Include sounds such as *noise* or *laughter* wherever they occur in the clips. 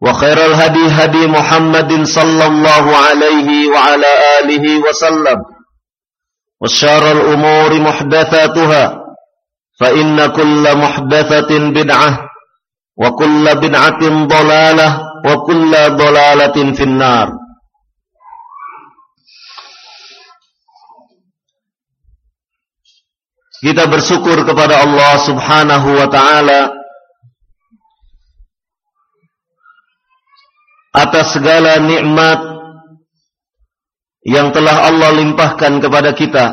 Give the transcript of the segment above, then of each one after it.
وخير الهدي هدي محمد صلى الله عليه وعلى آله وسلم. وشار الأمور محدثاتها فإن كل محدثة بدعة وكل بدعة ضلالة وكل ضلالة في النار. Kita bersyukur kepada Allah subhanahu wa ta'ala atas segala nikmat yang telah Allah limpahkan kepada kita.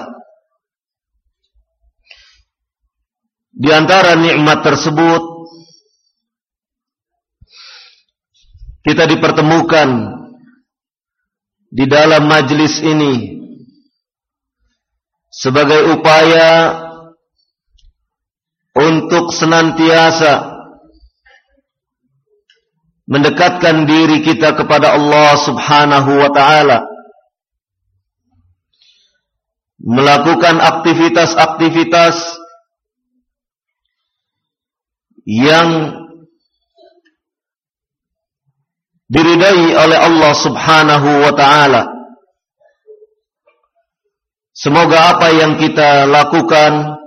Di antara nikmat tersebut kita dipertemukan di dalam majlis ini sebagai upaya untuk senantiasa mendekatkan diri kita kepada Allah Subhanahu wa taala melakukan aktivitas-aktivitas yang diridai oleh Allah Subhanahu wa taala. Semoga apa yang kita lakukan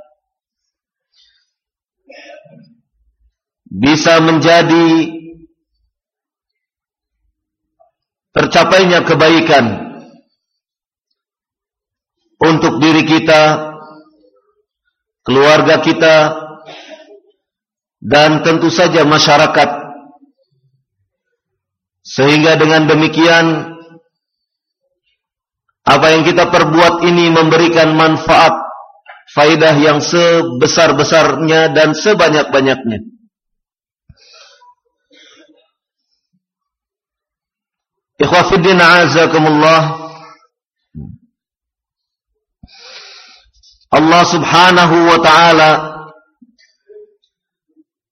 bisa menjadi tercapainya kebaikan untuk diri kita, keluarga kita, dan tentu saja masyarakat. Sehingga dengan demikian apa yang kita perbuat ini memberikan manfaat faidah yang sebesar-besarnya dan sebanyak-banyaknya. Ikhwafiddin azakumullah Allah subhanahu wa ta'ala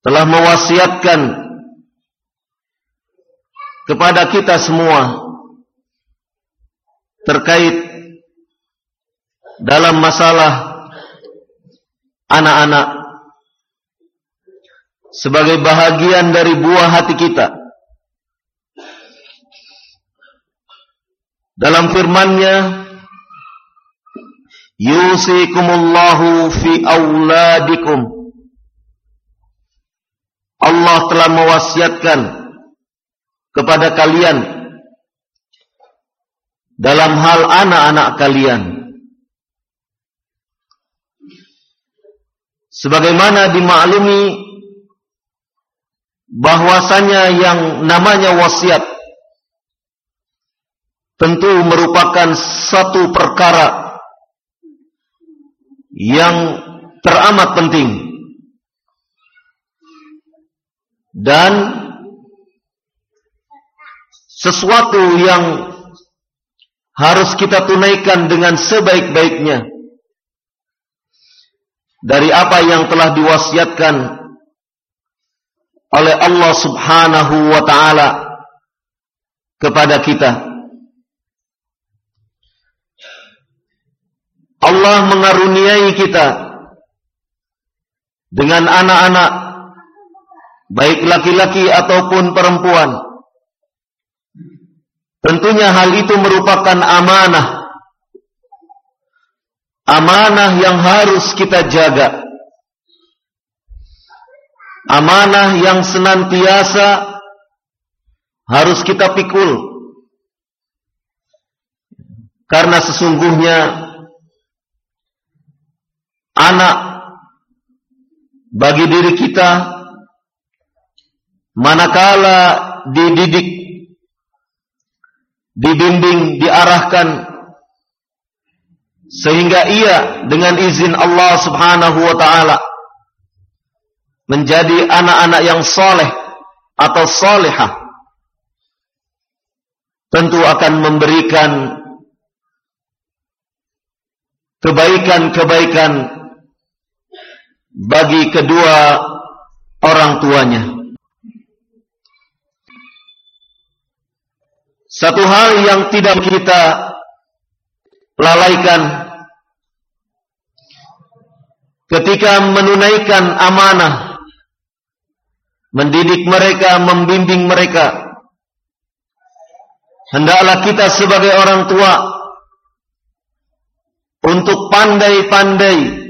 telah mewasiatkan kepada kita semua terkait dalam masalah anak-anak sebagai bahagian dari buah hati kita dalam firman-Nya Yusikumullahu fi auladikum. Allah telah mewasiatkan kepada kalian dalam hal anak-anak kalian. Sebagaimana dimaklumi bahwasanya yang namanya wasiat tentu merupakan satu perkara yang teramat penting dan sesuatu yang harus kita tunaikan dengan sebaik-baiknya dari apa yang telah diwasiatkan oleh Allah Subhanahu wa taala kepada kita. Allah mengaruniai kita dengan anak-anak baik laki-laki ataupun perempuan. Tentunya hal itu merupakan amanah. Amanah yang harus kita jaga. Amanah yang senantiasa harus kita pikul. Karena sesungguhnya anak bagi diri kita manakala dididik, dibimbing, diarahkan sehingga ia dengan izin Allah Subhanahu wa taala menjadi anak-anak yang soleh atau solehah tentu akan memberikan kebaikan-kebaikan bagi kedua orang tuanya. Satu hal yang tidak kita lalaikan ketika menunaikan amanah, mendidik mereka, membimbing mereka, Hendaklah kita sebagai orang tua untuk pandai-pandai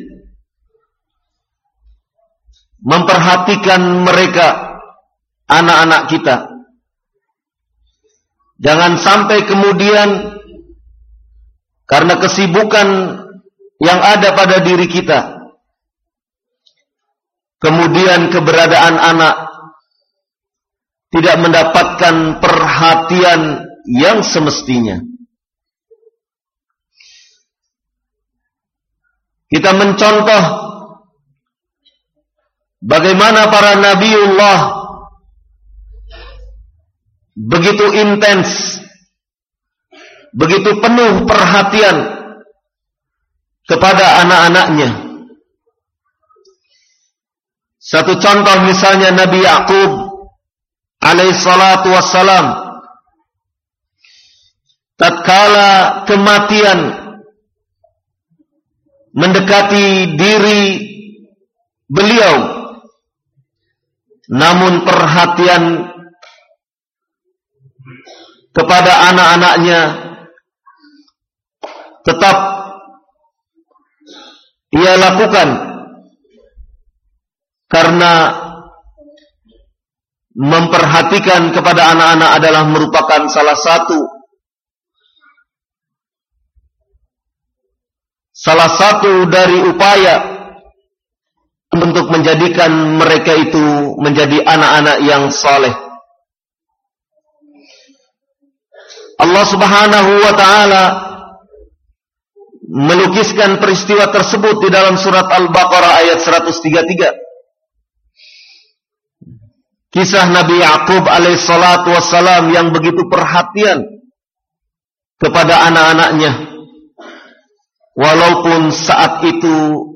memperhatikan mereka, anak-anak kita. Jangan sampai kemudian karena kesibukan yang ada pada diri kita, kemudian keberadaan anak tidak mendapatkan perhatian yang semestinya. Kita mencontoh bagaimana para nabiullah? Begitu intens, begitu penuh perhatian kepada anak-anaknya. Satu contoh misalnya Nabi Yakub alaihissalatu wassalam. Tatkala kematian mendekati diri beliau namun perhatian kepada anak-anaknya tetap ia lakukan karena memperhatikan kepada anak-anak adalah merupakan salah satu salah satu dari upaya untuk menjadikan mereka itu menjadi anak-anak yang saleh. Allah Subhanahu wa taala melukiskan peristiwa tersebut di dalam surat Al-Baqarah ayat 133. Kisah Nabi Yakub alaihissalatu wassalam yang begitu perhatian kepada anak-anaknya walaupun saat itu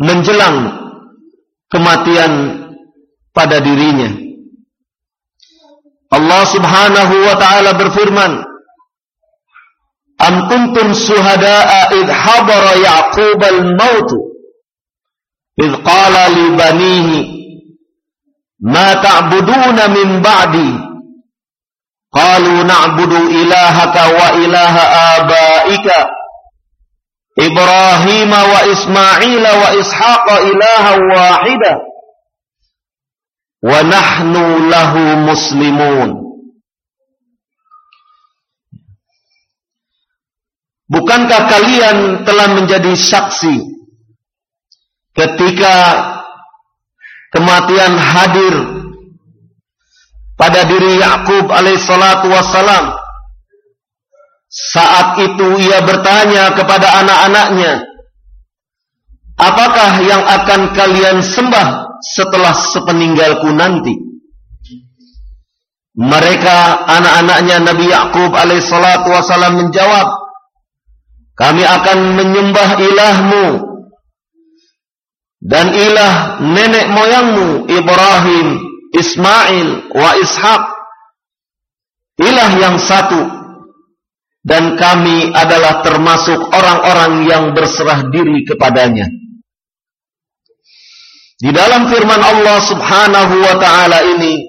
menjelang kematian pada dirinya. Allah Subhanahu wa taala berfirman, "Am kuntum suhada'a id hadara Ya'qub al-maut id qala li banihi ma ta'buduna min ba'di?" Qalu na'budu ilahaka wa ilaha abaika Wa Ishaq ilaha wahida wa nahnu lahu muslimun Bukankah kalian telah menjadi saksi ketika kematian hadir pada diri Yakub alaihissalatu wassalam. Saat itu ia bertanya kepada anak-anaknya, Apakah yang akan kalian sembah setelah sepeninggalku nanti? Mereka anak-anaknya Nabi Yakub alaihissalatu wassalam menjawab, kami akan menyembah ilahmu dan ilah nenek moyangmu Ibrahim, Ismail, wa Ishak. Ilah yang satu dan kami adalah termasuk orang-orang yang berserah diri kepadanya. Di dalam firman Allah Subhanahu wa taala ini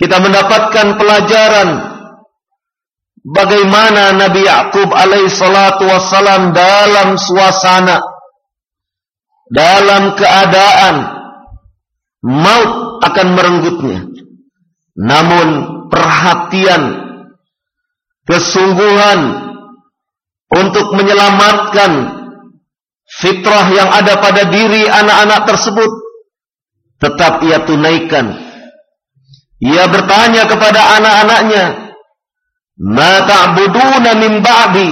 kita mendapatkan pelajaran bagaimana Nabi Yakub alaihi salatu wassalam dalam suasana dalam keadaan maut akan merenggutnya namun perhatian kesungguhan untuk menyelamatkan fitrah yang ada pada diri anak-anak tersebut tetap ia tunaikan. Ia bertanya kepada anak-anaknya, "Ma ta'buduna min ba'di?"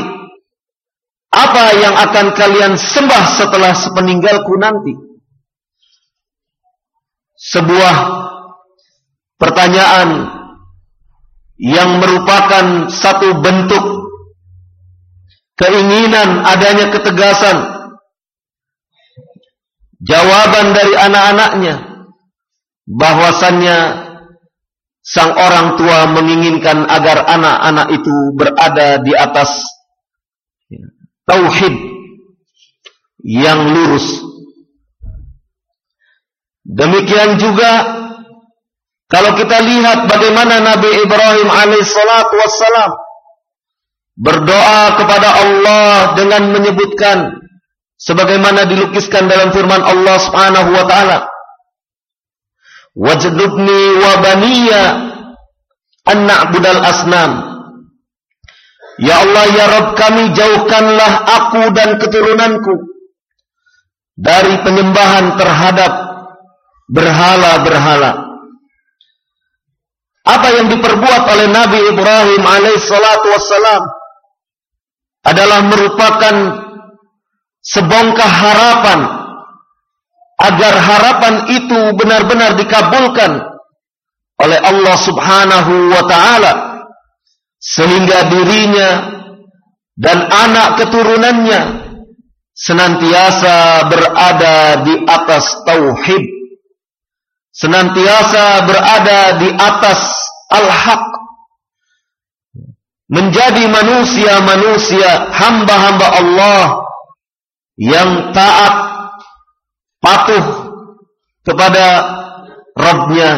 Apa yang akan kalian sembah setelah sepeninggalku nanti? Sebuah pertanyaan yang merupakan satu bentuk keinginan adanya ketegasan jawaban dari anak-anaknya bahwasannya sang orang tua menginginkan agar anak-anak itu berada di atas tauhid yang lurus. Demikian juga kalau kita lihat bagaimana Nabi Ibrahim alaihissalatu wassalam berdoa kepada Allah dengan menyebutkan sebagaimana dilukiskan dalam firman Allah Subhanahu wa taala wajdubni wa baniya an na'budal asnam. Ya Allah ya Rabb kami jauhkanlah aku dan keturunanku dari penyembahan terhadap berhala-berhala apa yang diperbuat oleh Nabi Ibrahim alaihissalatu wassalam adalah merupakan sebongkah harapan agar harapan itu benar-benar dikabulkan oleh Allah Subhanahu wa taala sehingga dirinya dan anak keturunannya senantiasa berada di atas tauhid senantiasa berada di atas al-haq menjadi manusia-manusia hamba-hamba Allah yang taat patuh kepada Rabbnya.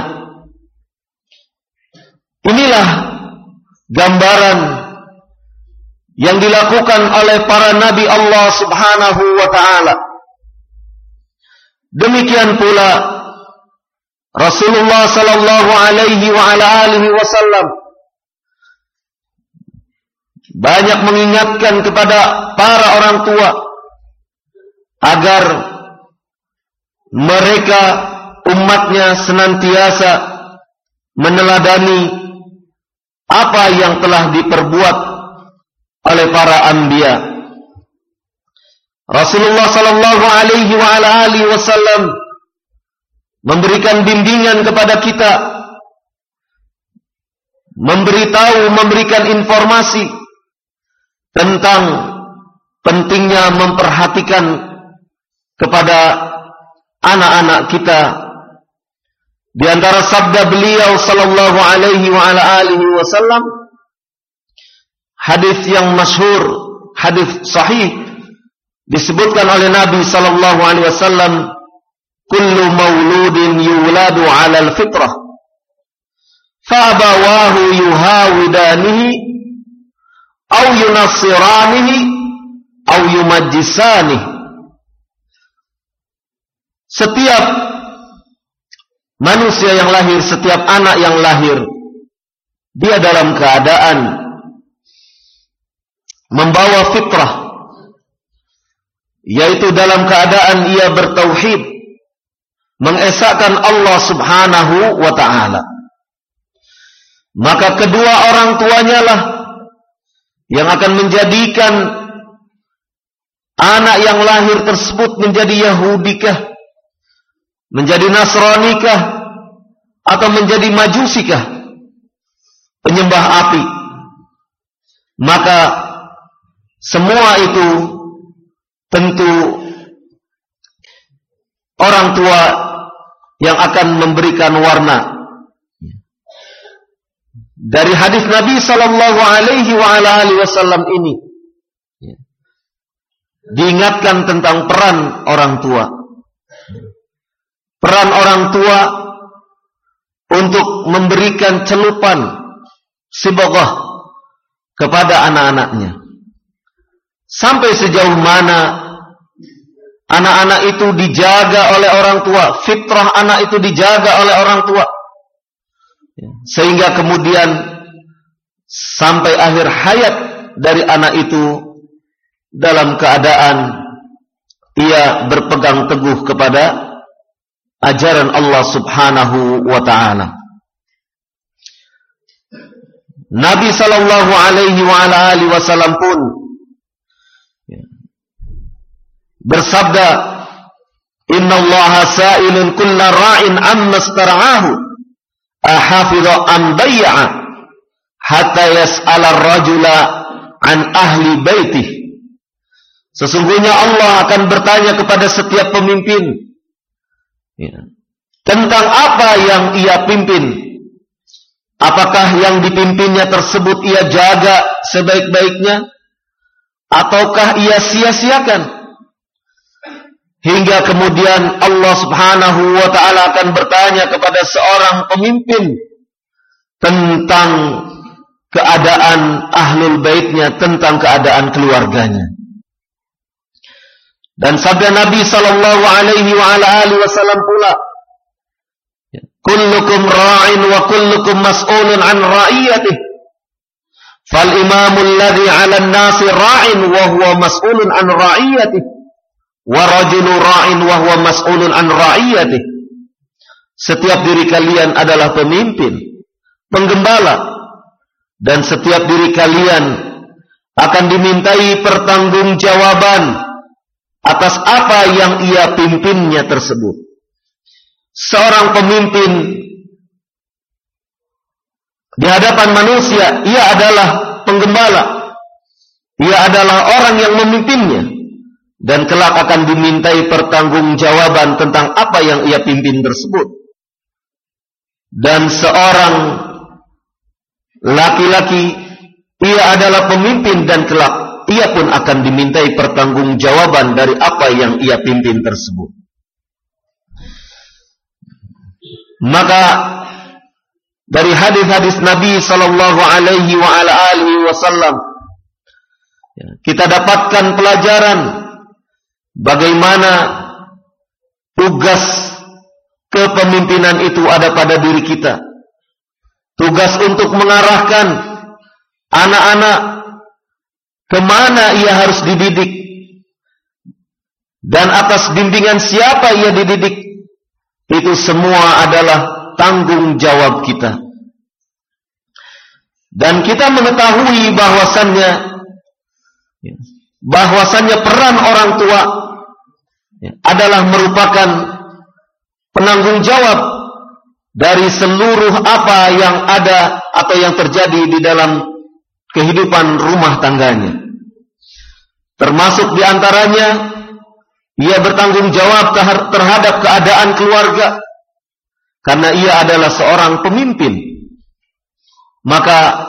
Inilah gambaran yang dilakukan oleh para nabi Allah Subhanahu wa taala. Demikian pula Rasulullah sallallahu alaihi wa ala alihi wasallam banyak mengingatkan kepada para orang tua agar mereka umatnya senantiasa meneladani apa yang telah diperbuat oleh para anbiya. Rasulullah sallallahu alaihi wa ala alihi wasallam memberikan bimbingan kepada kita memberitahu memberikan informasi tentang pentingnya memperhatikan kepada anak-anak kita. Di antara sabda beliau sallallahu alaihi wa ala alihi wasallam hadis yang masyhur hadis sahih disebutkan oleh Nabi sallallahu alaihi wasallam kullu mauludin yuladu ala al-fitrah. Fa abawahu yuhawidanihi aw yunassiranihi aw yumajjisanihi. Setiap manusia yang lahir, setiap anak yang lahir, dia dalam keadaan membawa fitrah, yaitu dalam keadaan ia bertauhid, mengesahkan Allah Subhanahu wa taala. Maka kedua orang tuanya lah yang akan menjadikan anak yang lahir tersebut menjadi Yahudikah, menjadi Nasranikah, atau menjadi Majusikah, penyembah api. Maka semua itu tentu orang tua yang akan memberikan warna. Dari hadis Nabi sallallahu alaihi wasallam ini diingatkan tentang peran orang tua. Peran orang tua untuk memberikan celupan sibogah kepada anak-anaknya. Sampai sejauh mana Anak-anak itu dijaga oleh orang tua, fitrah anak itu dijaga oleh orang tua. Sehingga kemudian sampai akhir hayat dari anak itu dalam keadaan ia berpegang teguh kepada ajaran Allah Subhanahu wa taala. Nabi sallallahu alaihi wa alihi wasallam pun bersabda Inna Allah sa'ilun kulla ra'in amma stara'ahu ahafidha am bay'a hatta yas'ala ar-rajula an ahli baitih Sesungguhnya Allah akan bertanya kepada setiap pemimpin ya, tentang apa yang ia pimpin. Apakah yang dipimpinnya tersebut ia jaga sebaik-baiknya ataukah ia sia-siakan? Hingga kemudian Allah subhanahu wa ta'ala akan bertanya kepada seorang pemimpin tentang keadaan ahlul baitnya, tentang keadaan keluarganya. Dan sabda Nabi sallallahu alaihi wa ala alihi wasallam pula, "Kullukum ra'in wa kullukum mas'ulun an ra'iyatih." Fal imamul ladzi 'ala an-nasi ra'in wa huwa mas'ulun an ra'iyatih wa rajulu ra'in wa huwa mas'ulun an. Setiap diri kalian adalah pemimpin, penggembala dan setiap diri kalian akan dimintai pertanggungjawaban atas apa yang ia pimpinnya tersebut. Seorang pemimpin di hadapan manusia, ia adalah penggembala. Ia adalah orang yang memimpinnya dan kelak akan dimintai pertanggungjawaban tentang apa yang ia pimpin tersebut. Dan seorang laki-laki ia adalah pemimpin dan kelak ia pun akan dimintai pertanggungjawaban dari apa yang ia pimpin tersebut. Maka dari hadis-hadis Nabi sallallahu alaihi wasallam kita dapatkan pelajaran Bagaimana tugas kepemimpinan itu ada pada diri kita. Tugas untuk mengarahkan anak-anak ke mana ia harus dididik. Dan atas bimbingan siapa ia dididik. Itu semua adalah tanggung jawab kita. Dan kita mengetahui bahwasannya bahwasannya peran orang tua adalah merupakan penanggung jawab dari seluruh apa yang ada atau yang terjadi di dalam kehidupan rumah tangganya. Termasuk di antaranya ia bertanggung jawab terhadap keadaan keluarga karena ia adalah seorang pemimpin. Maka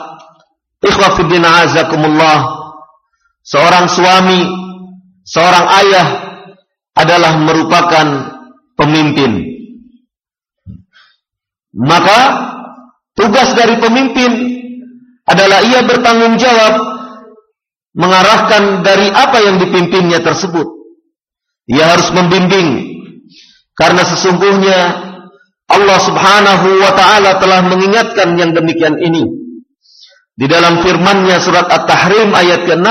ikhwafiddina azakumullah Seorang suami, seorang ayah adalah merupakan pemimpin. Maka tugas dari pemimpin adalah ia bertanggung jawab mengarahkan dari apa yang dipimpinnya tersebut. Ia harus membimbing karena sesungguhnya Allah Subhanahu wa taala telah mengingatkan yang demikian ini. Di dalam firman-Nya surat At-Tahrim ayat ke-6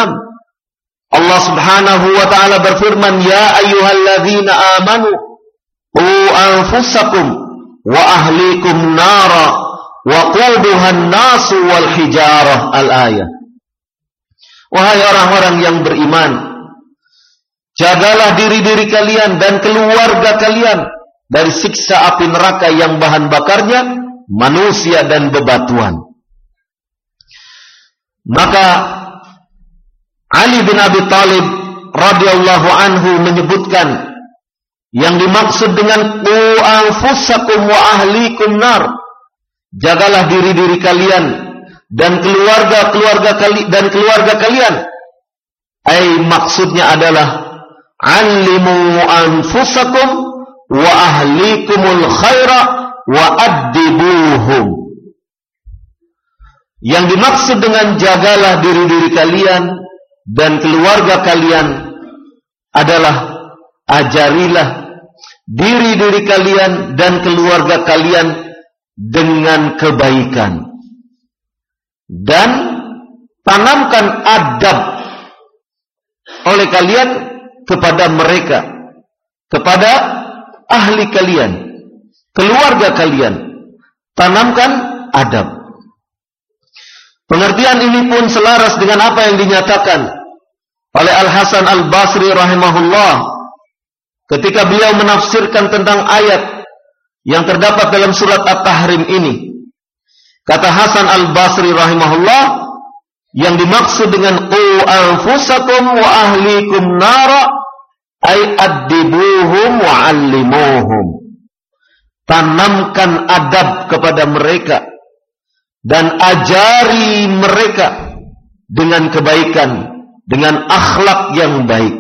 Allah Subhanahu wa taala berfirman, "Ya ayyuhalladzina amanu Qu anfusakum wa ahlikum nara wa quduhan nasu wal hijarah al-ayah. Wahai orang-orang yang beriman, jagalah diri-diri kalian dan keluarga kalian dari siksa api neraka yang bahan bakarnya manusia dan bebatuan. Maka Ali bin Abi Thalib radhiyallahu anhu menyebutkan yang dimaksud dengan qu anfusakum wa ahlikum nar. Jagalah diri-diri kalian dan keluarga-keluarga kali dan keluarga kalian. Ai maksudnya adalah alimu anfusakum wa ahlikumul khaira wa addibuhum. Yang dimaksud dengan jagalah diri-diri kalian dan keluarga kalian adalah ajarilah diri-diri kalian dan keluarga kalian dengan kebaikan. Dan tanamkan adab oleh kalian kepada mereka kepada ahli kalian keluarga kalian. Tanamkan adab Pengertian ini pun selaras dengan apa yang dinyatakan oleh Al-Hasan Al-Basri rahimahullah ketika beliau menafsirkan tentang ayat yang terdapat dalam surat At-Tahrim ini. Kata Hasan Al-Basri rahimahullah yang dimaksud dengan qu anfusakum wa ahlikum nara ay addibuhum wa allimuhum. Tanamkan adab kepada mereka dan ajari mereka dengan kebaikan, dengan akhlak yang baik,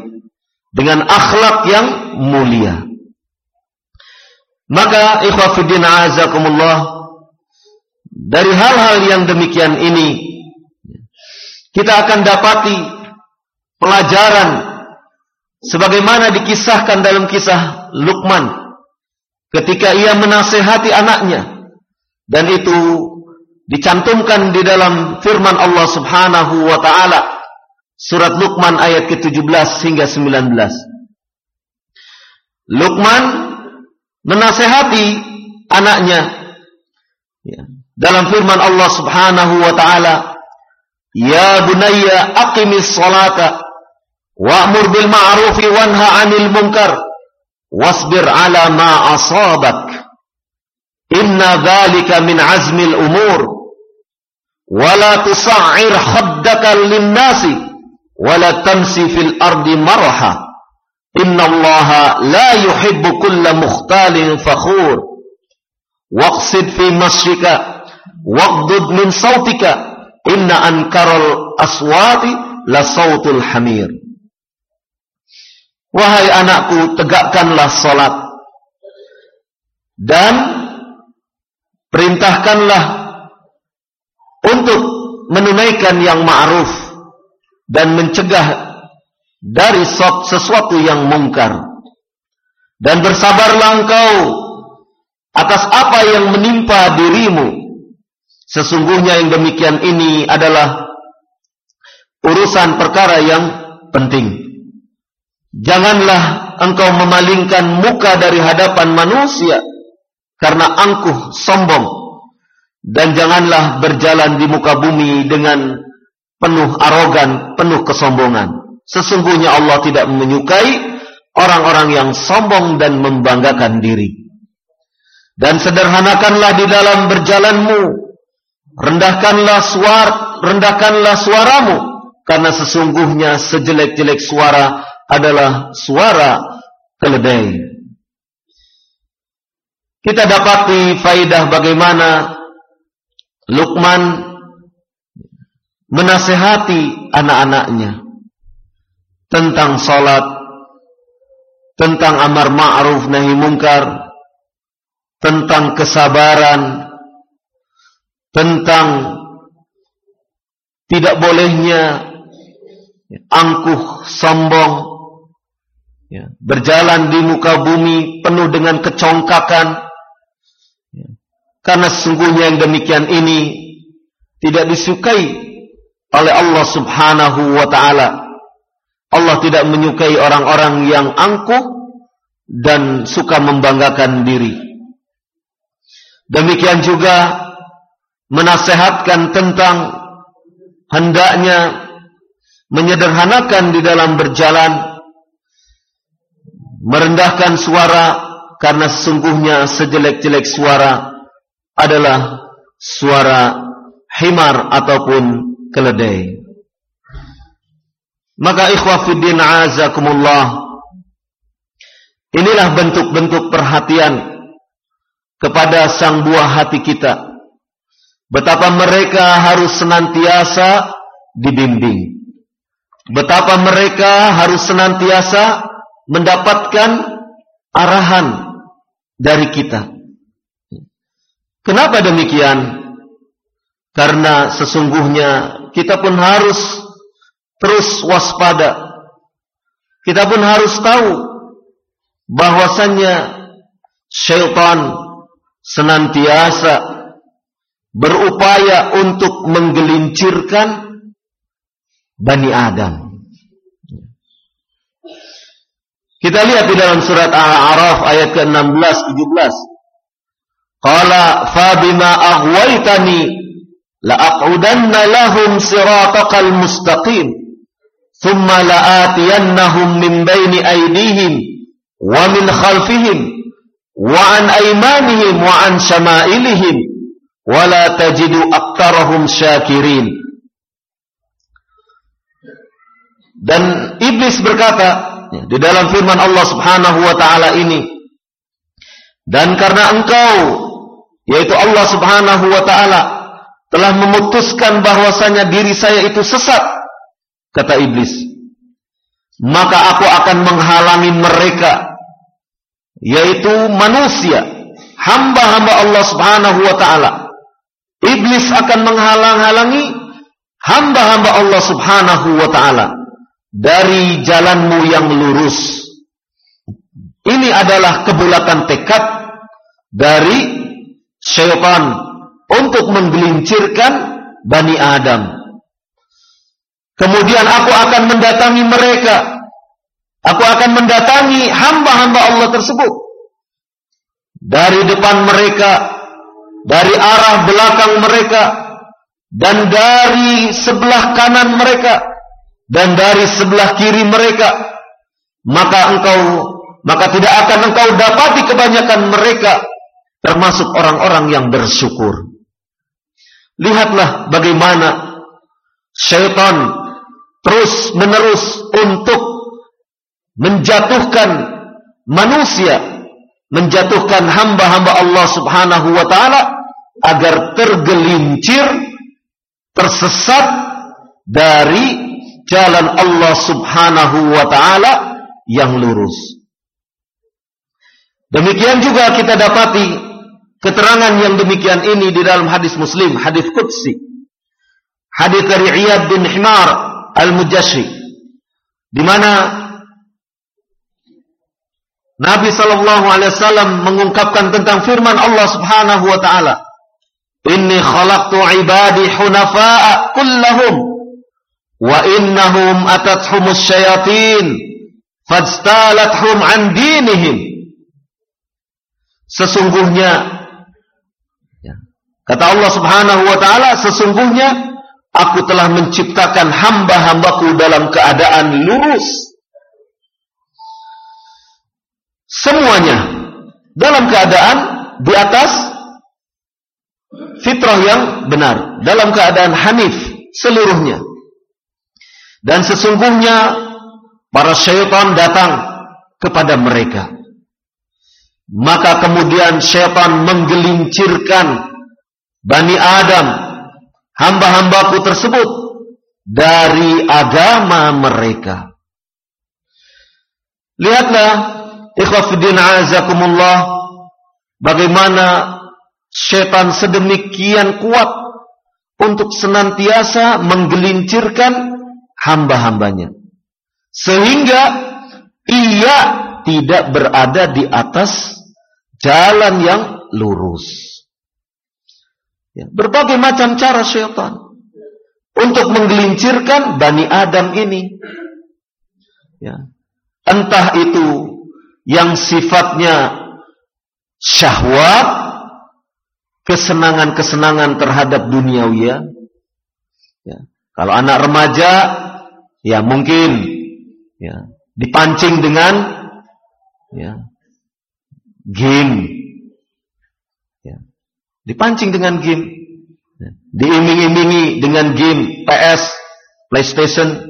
dengan akhlak yang mulia. Maka ikhwafiddin azakumullah dari hal-hal yang demikian ini kita akan dapati pelajaran sebagaimana dikisahkan dalam kisah Luqman ketika ia menasehati anaknya dan itu dicantumkan di dalam firman Allah Subhanahu wa taala. Surat Luqman ayat ke-17 hingga 19. Luqman menasehati anaknya. Ya, dalam firman Allah Subhanahu wa taala Ya bunayya aqimis salata wa'mur bil ma'rufi wanha 'anil munkar wasbir 'ala ma asabak. Inna dhalika min azmil umur ولا تصعر خدك للناس ولا تمسي في الأرض مرحا. إن الله لا يحب كل مختال فخور. واقصد في مسجك واقضد من صوتك. إن أنكر الأصوات لصوت الحمير. Wahai anakku, tegakkanlah salat. Dan perintahkanlah untuk menunaikan yang ma'ruf dan mencegah dari sesuatu yang mungkar. Dan bersabarlah engkau atas apa yang menimpa dirimu. Sesungguhnya yang demikian ini adalah urusan perkara yang penting. Janganlah engkau memalingkan muka dari hadapan manusia karena angkuh sombong dan janganlah berjalan di muka bumi dengan penuh arogan, penuh kesombongan. Sesungguhnya Allah tidak menyukai orang-orang yang sombong dan membanggakan diri. Dan sederhanakanlah di dalam berjalanmu. Rendahkanlah suara, rendahkanlah suaramu karena sesungguhnya sejelek-jelek suara adalah suara keledai. Kita dapati faidah bagaimana Luqman menasehati anak-anaknya tentang salat, tentang amar ma'ruf nahi mungkar, tentang kesabaran, tentang tidak bolehnya angkuh sombong, ya, berjalan di muka bumi penuh dengan kecongkakan, karena sesungguhnya yang demikian ini tidak disukai oleh Allah Subhanahu wa taala. Allah tidak menyukai orang-orang yang angkuh dan suka membanggakan diri. Demikian juga menasehatkan tentang hendaknya menyederhanakan di dalam berjalan, merendahkan suara karena sesungguhnya sejelek-jelek suara adalah suara himar ataupun keledai. Maka ikhwah fiddin azakumullah Inilah bentuk-bentuk perhatian kepada sang buah hati kita. Betapa mereka harus senantiasa dibimbing. Betapa mereka harus senantiasa mendapatkan arahan dari kita. Kenapa demikian? Karena sesungguhnya kita pun harus terus waspada. Kita pun harus tahu bahwasannya syaitan senantiasa berupaya untuk menggelincirkan Bani Adam. Kita lihat di dalam surat Al-A'raf ayat ke-16 17. Qala fa bima aghwaytani la aqudanna lahum siratakal mustaqim thumma la'atiyannahum min baini aydihim wa min khalfihim wa an aymanihim wa an syama'ilihim wa la tajidu aktarahum syakirin. Dan iblis berkata di dalam firman Allah Subhanahu wa taala ini dan karena engkau yaitu Allah Subhanahu wa taala telah memutuskan bahwasanya diri saya itu sesat kata iblis maka aku akan menghalangi mereka yaitu manusia, hamba-hamba Allah Subhanahu wa taala. Iblis akan menghalang-halangi hamba-hamba Allah Subhanahu wa taala dari jalanmu yang lurus. Ini adalah kebulatan tekad dari syaitan untuk menggelincirkan Bani Adam. Kemudian aku akan mendatangi mereka Aku akan mendatangi hamba-hamba Allah tersebut. Dari depan mereka, dari arah belakang mereka, dan dari sebelah kanan mereka, dan dari sebelah kiri mereka. Maka engkau, maka tidak akan engkau dapati kebanyakan mereka, termasuk orang-orang yang bersyukur. Lihatlah bagaimana syaitan terus menerus untuk menjatuhkan manusia, menjatuhkan hamba-hamba Allah Subhanahu wa taala agar tergelincir, tersesat dari jalan Allah Subhanahu wa taala yang lurus. Demikian juga kita dapati keterangan yang demikian ini di dalam hadis Muslim, hadis qudsi. Hadis dari Iyad bin Himar Al-Mujashri di mana Nabi sallallahu alaihi wasallam mengungkapkan tentang firman Allah Subhanahu wa taala, "Inni khalaqtu ibadi hunafa'a kullahum wa innahum atathumus syayatin fajtalathum an dinihim." Sesungguhnya ya, kata Allah Subhanahu wa taala, sesungguhnya aku telah menciptakan hamba-hambaku dalam keadaan lurus semuanya dalam keadaan di atas fitrah yang benar, dalam keadaan hanif seluruhnya. Dan sesungguhnya para syaitan datang kepada mereka. Maka kemudian syaitan menggelincirkan Bani Adam, hamba-hambaku tersebut dari agama mereka. Lihatlah Ikhwafiddin azakumullah Bagaimana Setan sedemikian kuat Untuk senantiasa Menggelincirkan Hamba-hambanya Sehingga Ia tidak berada di atas Jalan yang lurus ya, Berbagai macam cara syaitan Untuk menggelincirkan Bani Adam ini ya. Entah itu yang sifatnya syahwat, kesenangan-kesenangan terhadap duniawi ya. Kalau anak remaja ya mungkin ya dipancing dengan ya game ya dipancing dengan game diiming-imingi dengan game PS PlayStation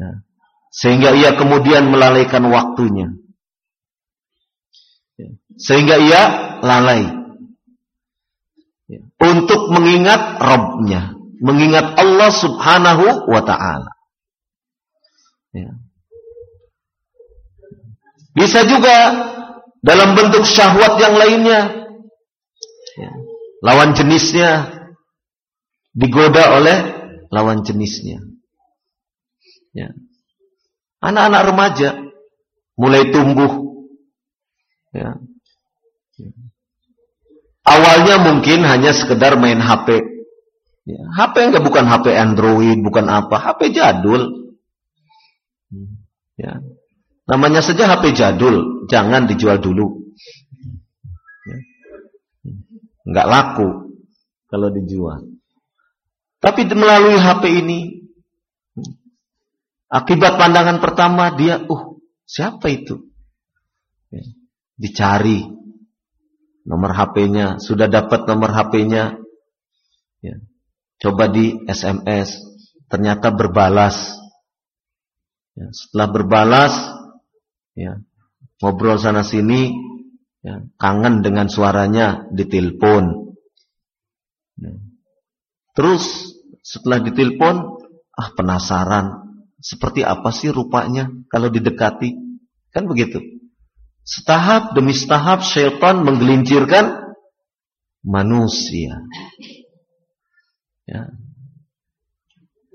ya. sehingga ia kemudian melalaikan waktunya ya. sehingga ia lalai ya. untuk mengingat Robnya mengingat Allah Subhanahu wa taala. Bisa juga dalam bentuk syahwat yang lainnya. Ya. Lawan jenisnya digoda oleh lawan jenisnya. Ya. Anak-anak remaja mulai tumbuh. Ya. Awalnya mungkin hanya sekedar main HP Ya, HP enggak bukan HP Android, bukan apa, HP jadul. Ya. Namanya saja HP jadul, jangan dijual dulu. Enggak laku kalau dijual. Tapi melalui HP ini akibat pandangan pertama dia, uh, siapa itu? Ya. Dicari nomor HP-nya, sudah dapat nomor HP-nya. Ya Coba di SMS, ternyata berbalas. Ya, setelah berbalas, ya, ngobrol sana sini, ya, kangen dengan suaranya, ditelepon. Ya. Terus setelah ditelepon, ah penasaran, seperti apa sih rupanya kalau didekati? Kan begitu. Setahap demi setahap syaitan menggelincirkan manusia. Ya.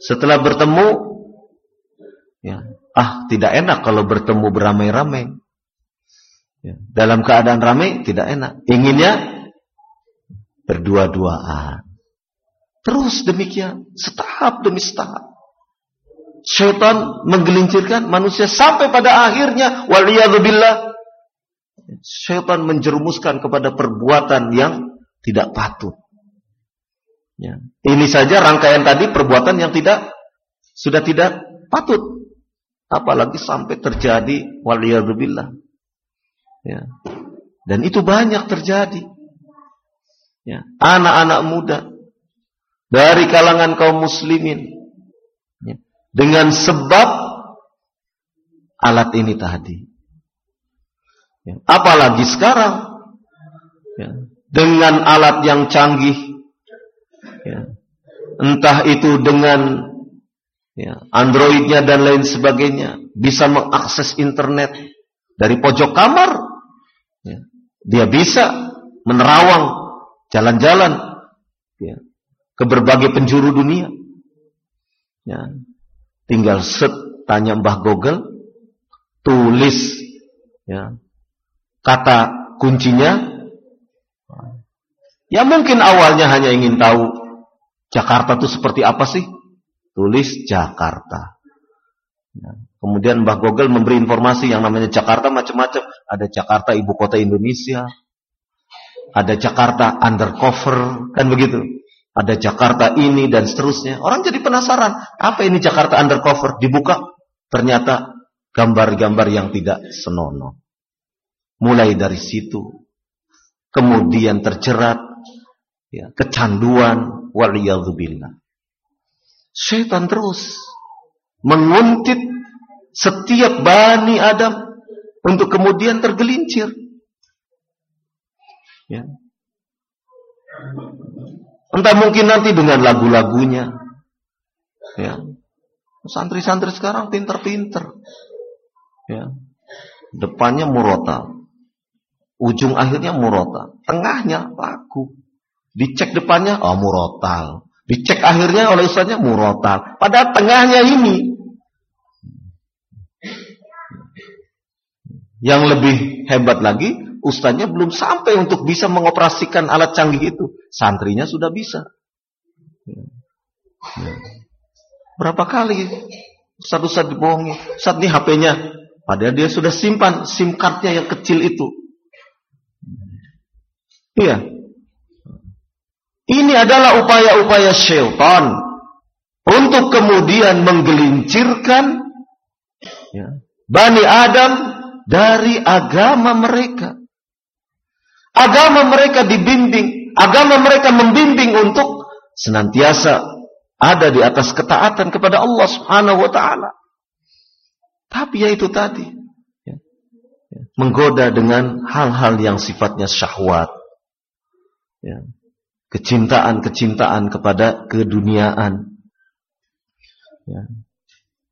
Setelah bertemu, ya, ah tidak enak kalau bertemu beramai-ramai. Ya. Dalam keadaan ramai tidak enak. Inginnya berdua-duaan. Terus demikian, setahap demi setahap. Syaitan menggelincirkan manusia sampai pada akhirnya waliyadzubillah syaitan menjerumuskan kepada perbuatan yang tidak patut. Ya. Ini saja rangkaian tadi perbuatan yang tidak sudah tidak patut. Apalagi sampai terjadi waliyadzubillah. Ya. Dan itu banyak terjadi. Ya. Anak-anak muda dari kalangan kaum muslimin ya. dengan sebab alat ini tadi. Ya. Apalagi sekarang ya. dengan alat yang canggih ya. entah itu dengan ya, Androidnya dan lain sebagainya, bisa mengakses internet dari pojok kamar. Dia bisa menerawang jalan-jalan ya, ke berbagai penjuru dunia. Ya. Tinggal set tanya Mbah Google, tulis ya, kata kuncinya. Ya mungkin awalnya hanya ingin tahu Jakarta itu seperti apa sih? Tulis Jakarta. Ya. Kemudian Mbah Google memberi informasi yang namanya Jakarta macam-macam. Ada Jakarta ibu kota Indonesia. Ada Jakarta undercover. Kan begitu. Ada Jakarta ini dan seterusnya. Orang jadi penasaran. Apa ini Jakarta undercover? Dibuka. Ternyata gambar-gambar yang tidak senonoh. Mulai dari situ. Kemudian terjerat. Ya, kecanduan waliyadzubillah. Syaitan terus menguntit setiap bani Adam untuk kemudian tergelincir. Ya. Entah mungkin nanti dengan lagu-lagunya. Ya. Santri-santri sekarang pinter-pinter. Ya. Depannya murotal. Ujung akhirnya murotal. Tengahnya lagu. Dicek depannya, oh murotal. Dicek akhirnya oleh ustaznya murotal. Pada tengahnya ini. Yang lebih hebat lagi, ustaznya belum sampai untuk bisa mengoperasikan alat canggih itu. Santrinya sudah bisa. Berapa kali Ustaz-ustaz dibohongi. Ustaz ini HP-nya Padahal dia sudah simpan SIM cardnya yang kecil itu. Iya. Ini adalah upaya-upaya syaitan untuk kemudian menggelincirkan ya, Bani Adam dari agama mereka. Agama mereka dibimbing, agama mereka membimbing untuk senantiasa ada di atas ketaatan kepada Allah Subhanahu wa taala. Tapi ya itu tadi ya, ya, menggoda dengan hal-hal yang sifatnya syahwat. Ya, kecintaan-kecintaan kepada keduniaan. Ya.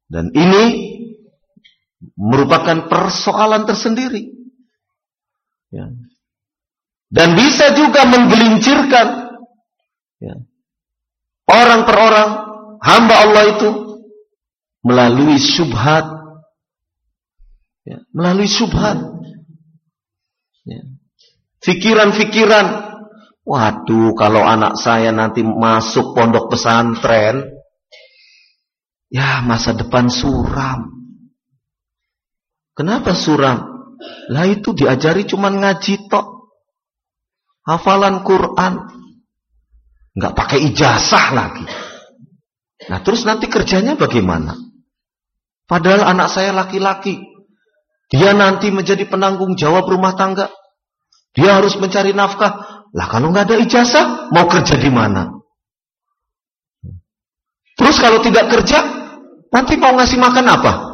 Dan ini merupakan persoalan tersendiri. Ya. Dan bisa juga menggelincirkan ya, orang per orang hamba Allah itu melalui subhat, ya, melalui subhat, ya. fikiran-fikiran. Waduh, kalau anak saya nanti masuk pondok pesantren, ya masa depan suram. Kenapa suram? Lah itu diajari cuman ngaji tok hafalan Quran, nggak pakai ijazah lagi. Nah terus nanti kerjanya bagaimana? Padahal anak saya laki-laki, dia nanti menjadi penanggung jawab rumah tangga. Dia harus mencari nafkah. Lah kalau nggak ada ijazah, mau kerja di mana? Terus kalau tidak kerja, nanti mau ngasih makan apa?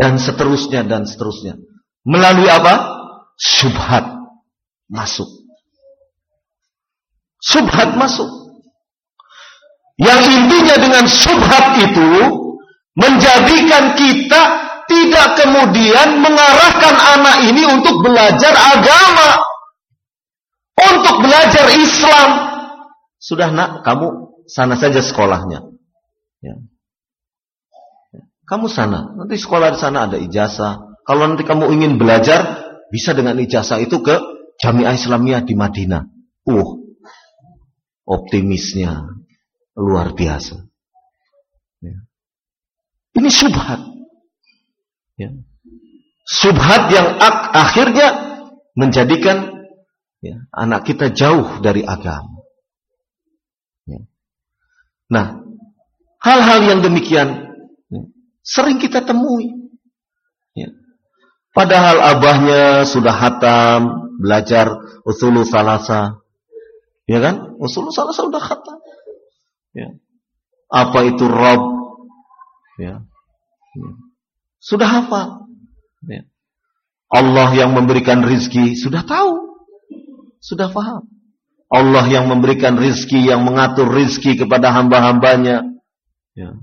Dan seterusnya dan seterusnya. Melalui apa? subhat masuk. Subhat masuk. Yang intinya dengan subhat itu menjadikan kita tidak kemudian mengarahkan anak ini untuk belajar agama. Untuk belajar Islam. Sudah nak, kamu sana saja sekolahnya. Ya. Kamu sana, nanti sekolah di sana ada ijazah. Kalau nanti kamu ingin belajar, bisa dengan ijazah itu ke Jamiah Islamiyah di Madinah. Uh, optimisnya luar biasa. Ya. Ini subhat. Ya. Subhat yang ak akhirnya menjadikan ya, anak kita jauh dari agama. Ya. Nah, hal-hal yang demikian sering kita temui. Ya. Padahal abahnya sudah hatam belajar usul salasa. Ya kan? Usul salasa sudah hatam. Ya. Apa itu Rob? Ya. ya. Sudah hafal. Ya. Allah yang memberikan rizki sudah tahu. Sudah faham. Allah yang memberikan rizki, yang mengatur rizki kepada hamba-hambanya. Ya.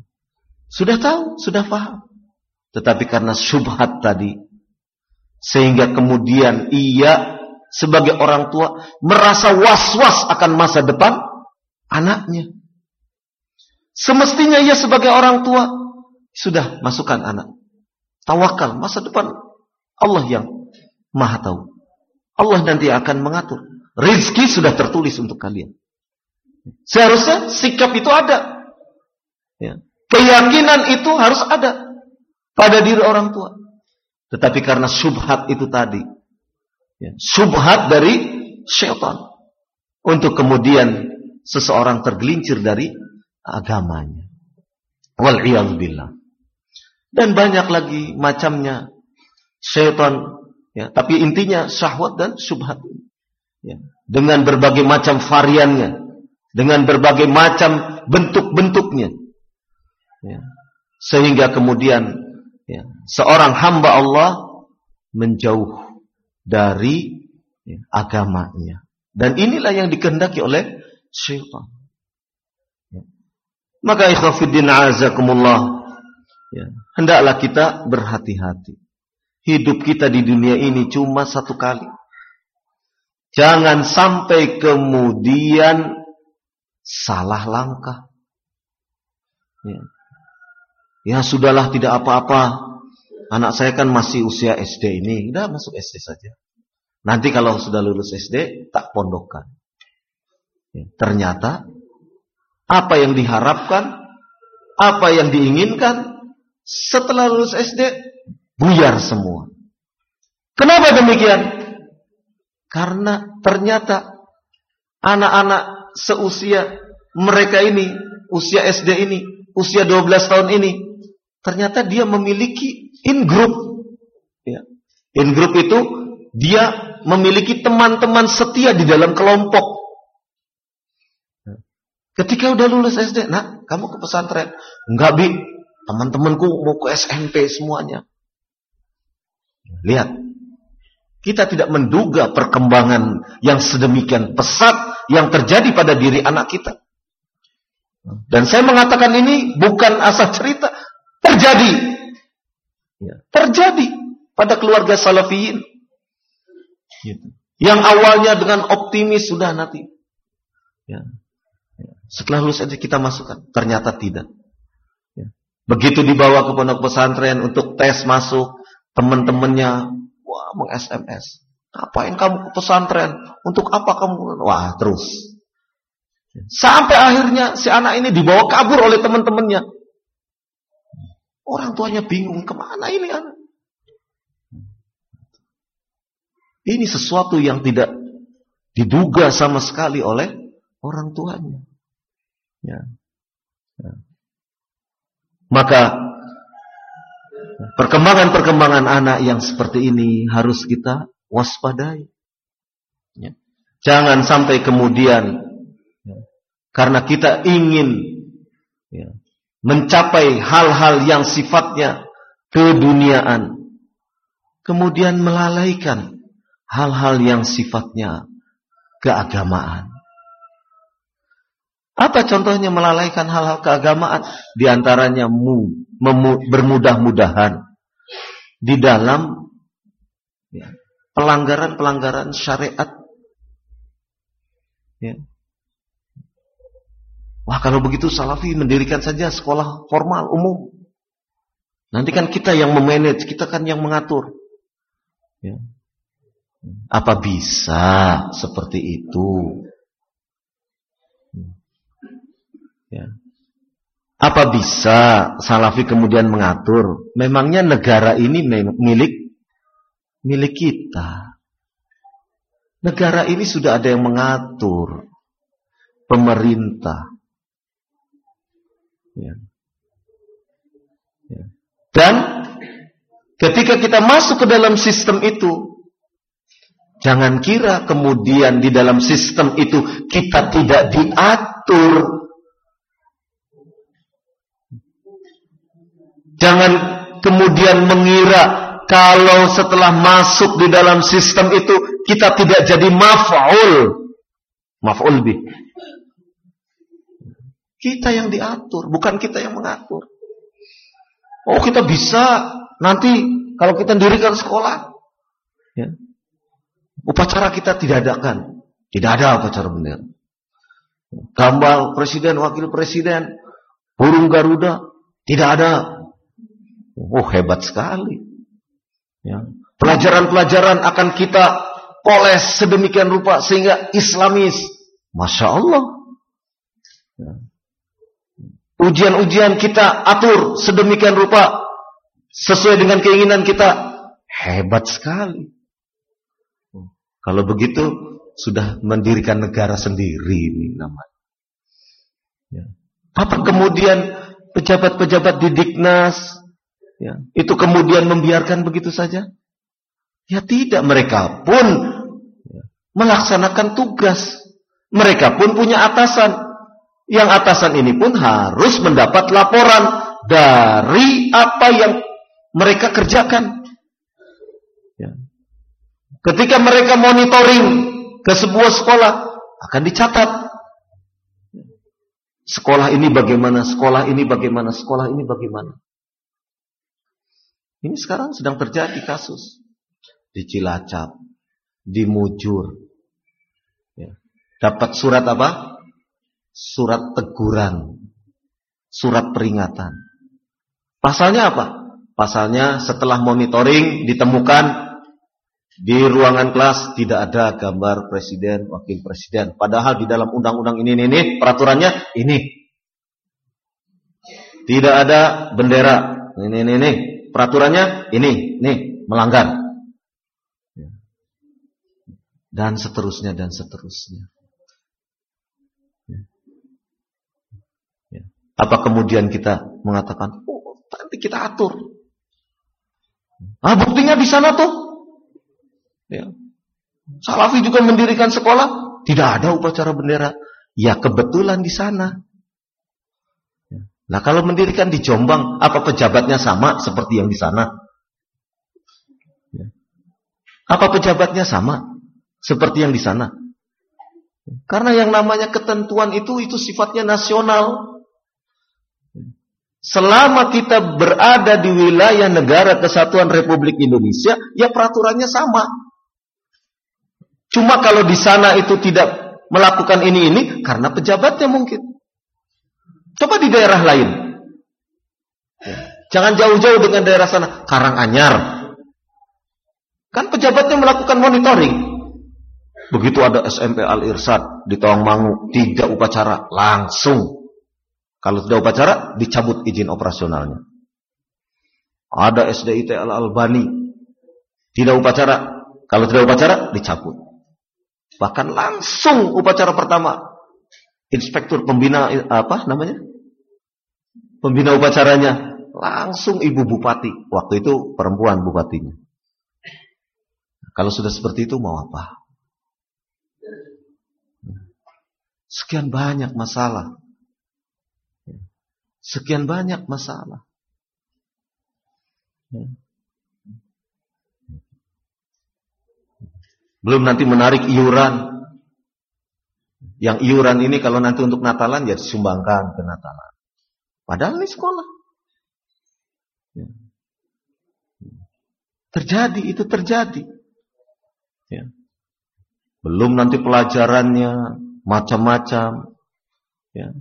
Sudah tahu, sudah faham. Tetapi karena syubhat tadi, sehingga kemudian ia sebagai orang tua merasa was-was akan masa depan anaknya. Semestinya ia sebagai orang tua sudah masukkan anak. Tawakal masa depan Allah yang maha tahu. Allah nanti akan mengatur. Rizki sudah tertulis untuk kalian. Seharusnya sikap itu ada. Ya. Keyakinan itu harus ada pada diri orang tua. Tetapi karena subhat itu tadi. Ya, subhat dari syaitan. Untuk kemudian seseorang tergelincir dari agamanya. Wal'iyadzubillah. Dan banyak lagi macamnya syaitan. Ya, tapi intinya syahwat dan subhat. Ya, dengan berbagai macam variannya. Dengan berbagai macam bentuk-bentuknya. Ya, sehingga kemudian ya, seorang hamba Allah menjauh dari ya, agamanya. Dan inilah yang dikehendaki oleh syaitan. Ya. Maka ikhwafiddin azakumullah. Ya, hendaklah kita berhati-hati. Hidup kita di dunia ini cuma satu kali. Jangan sampai kemudian salah langkah. Ya. Ya sudahlah tidak apa-apa. Anak saya kan masih usia SD ini. Udah masuk SD saja. Nanti kalau sudah lulus SD, tak pondokkan. Ya, ternyata, apa yang diharapkan, apa yang diinginkan, Setelah lulus SD, buyar semua. Kenapa demikian? Karena ternyata anak-anak seusia mereka ini, usia SD ini, usia 12 tahun ini, ternyata dia memiliki in-group. Ya. In-group itu dia memiliki teman-teman setia di dalam kelompok. Ketika udah lulus SD, nah kamu ke pesantren. Enggak, Bi. Teman-temanku mau ke SMP semuanya. Lihat. Kita tidak menduga perkembangan yang sedemikian pesat yang terjadi pada diri anak kita. Dan saya mengatakan ini bukan asal cerita. Terjadi. Ya, terjadi pada keluarga salafiyin. Gitu. Yang awalnya dengan optimis sudah nanti. Ya. Setelah lulus aja kita masukkan, ternyata tidak. Ya. Begitu dibawa ke pondok pesantren untuk tes masuk, teman-temannya wah meng SMS. Ngapain kamu ke pesantren? Untuk apa kamu? Wah terus. Sampai akhirnya si anak ini dibawa kabur oleh teman-temannya. Orang tuanya bingung ke mana ini anak. Ini sesuatu yang tidak diduga sama sekali oleh orang tuanya. Ya. ya. Maka perkembangan-perkembangan anak yang seperti ini harus kita waspadai. Ya. Jangan sampai kemudian ya, karena kita ingin mencapai hal-hal yang sifatnya keduniaan, kemudian melalaikan hal-hal yang sifatnya keagamaan. Apa contohnya melalaikan hal-hal keagamaan? Di antaranya mu, bermudah-mudahan di dalam ya, pelanggaran-pelanggaran syariat. Ya. Wah kalau begitu Salafi mendirikan saja sekolah formal umum. Nanti kan kita yang memanage, kita kan yang mengatur. Ya. Apa bisa seperti itu? Ya. Apa bisa Salafi kemudian mengatur? Memangnya negara ini milik milik kita. Negara ini sudah ada yang mengatur. Pemerintah. Ya. Ya. Dan ketika kita masuk ke dalam sistem itu, jangan kira kemudian di dalam sistem itu kita tidak diatur Jangan kemudian mengira kalau setelah masuk di dalam sistem itu kita tidak jadi maf'ul. Maf'ul bih. Kita yang diatur, bukan kita yang mengatur. Oh kita bisa nanti kalau kita dirikan sekolah. Ya. Upacara kita tidak adakan. Tidak ada upacara benar. Gambar presiden, wakil presiden, burung Garuda, tidak ada. Oh hebat sekali. Ya. Pelajaran-pelajaran akan kita poles sedemikian rupa sehingga Islamis. Masya Allah. Ya. Ujian-ujian kita atur sedemikian rupa sesuai dengan keinginan kita. Hebat sekali. Kalau begitu sudah mendirikan negara sendiri ini namanya. Ya. Apa kemudian pejabat-pejabat di Diknas, Ya, itu kemudian membiarkan begitu saja? Ya tidak, mereka pun ya, melaksanakan tugas. Mereka pun punya atasan. Yang atasan ini pun harus mendapat laporan dari apa yang mereka kerjakan. Ya. Ketika mereka monitoring ke sebuah sekolah, akan dicatat. Sekolah ini bagaimana, sekolah ini bagaimana, sekolah ini bagaimana. Ini sekarang sedang terjadi kasus di Cilacap, di Mujur. Ya. Dapat surat apa? Surat teguran, surat peringatan. Pasalnya apa? Pasalnya setelah monitoring ditemukan di ruangan kelas tidak ada gambar presiden, wakil presiden. Padahal di dalam undang-undang ini, ini, ini peraturannya ini. Tidak ada bendera Ini, ini, ini. Peraturannya ini, nih, melanggar. Dan seterusnya, dan seterusnya. Apa kemudian kita mengatakan, oh, nanti kita atur. Ah, buktinya di sana tuh. Ya. Salafi juga mendirikan sekolah, tidak ada upacara bendera. Ya kebetulan di sana. Ya. Nah kalau mendirikan di Jombang, apa pejabatnya sama seperti yang di sana? Ya. Apa pejabatnya sama seperti yang di sana? Karena yang namanya ketentuan itu itu sifatnya nasional. Selama kita berada di wilayah negara kesatuan Republik Indonesia, ya peraturannya sama. Cuma kalau di sana itu tidak melakukan ini ini karena pejabatnya mungkin. Coba di daerah lain. Jangan jauh-jauh dengan daerah sana, Karanganyar. Kan pejabatnya melakukan monitoring. Begitu ada SMP Al Irsad di Tawangmangu, tiga upacara langsung kalau sudah upacara, dicabut izin operasionalnya. Ada SDIT Al-Albani. Tidak upacara. Kalau tidak upacara, dicabut. Bahkan langsung upacara pertama. Inspektur pembina, apa namanya? Pembina upacaranya. Langsung ibu bupati. Waktu itu perempuan bupatinya. Kalau sudah seperti itu mau apa? Sekian banyak masalah Sekian banyak masalah. Ya. Belum nanti menarik iuran. Yang iuran ini kalau nanti untuk Natalan ya disumbangkan ke Natalan. Padahal ini sekolah. Ya. Terjadi, itu terjadi. Ya. Belum nanti pelajarannya macam-macam. Ya.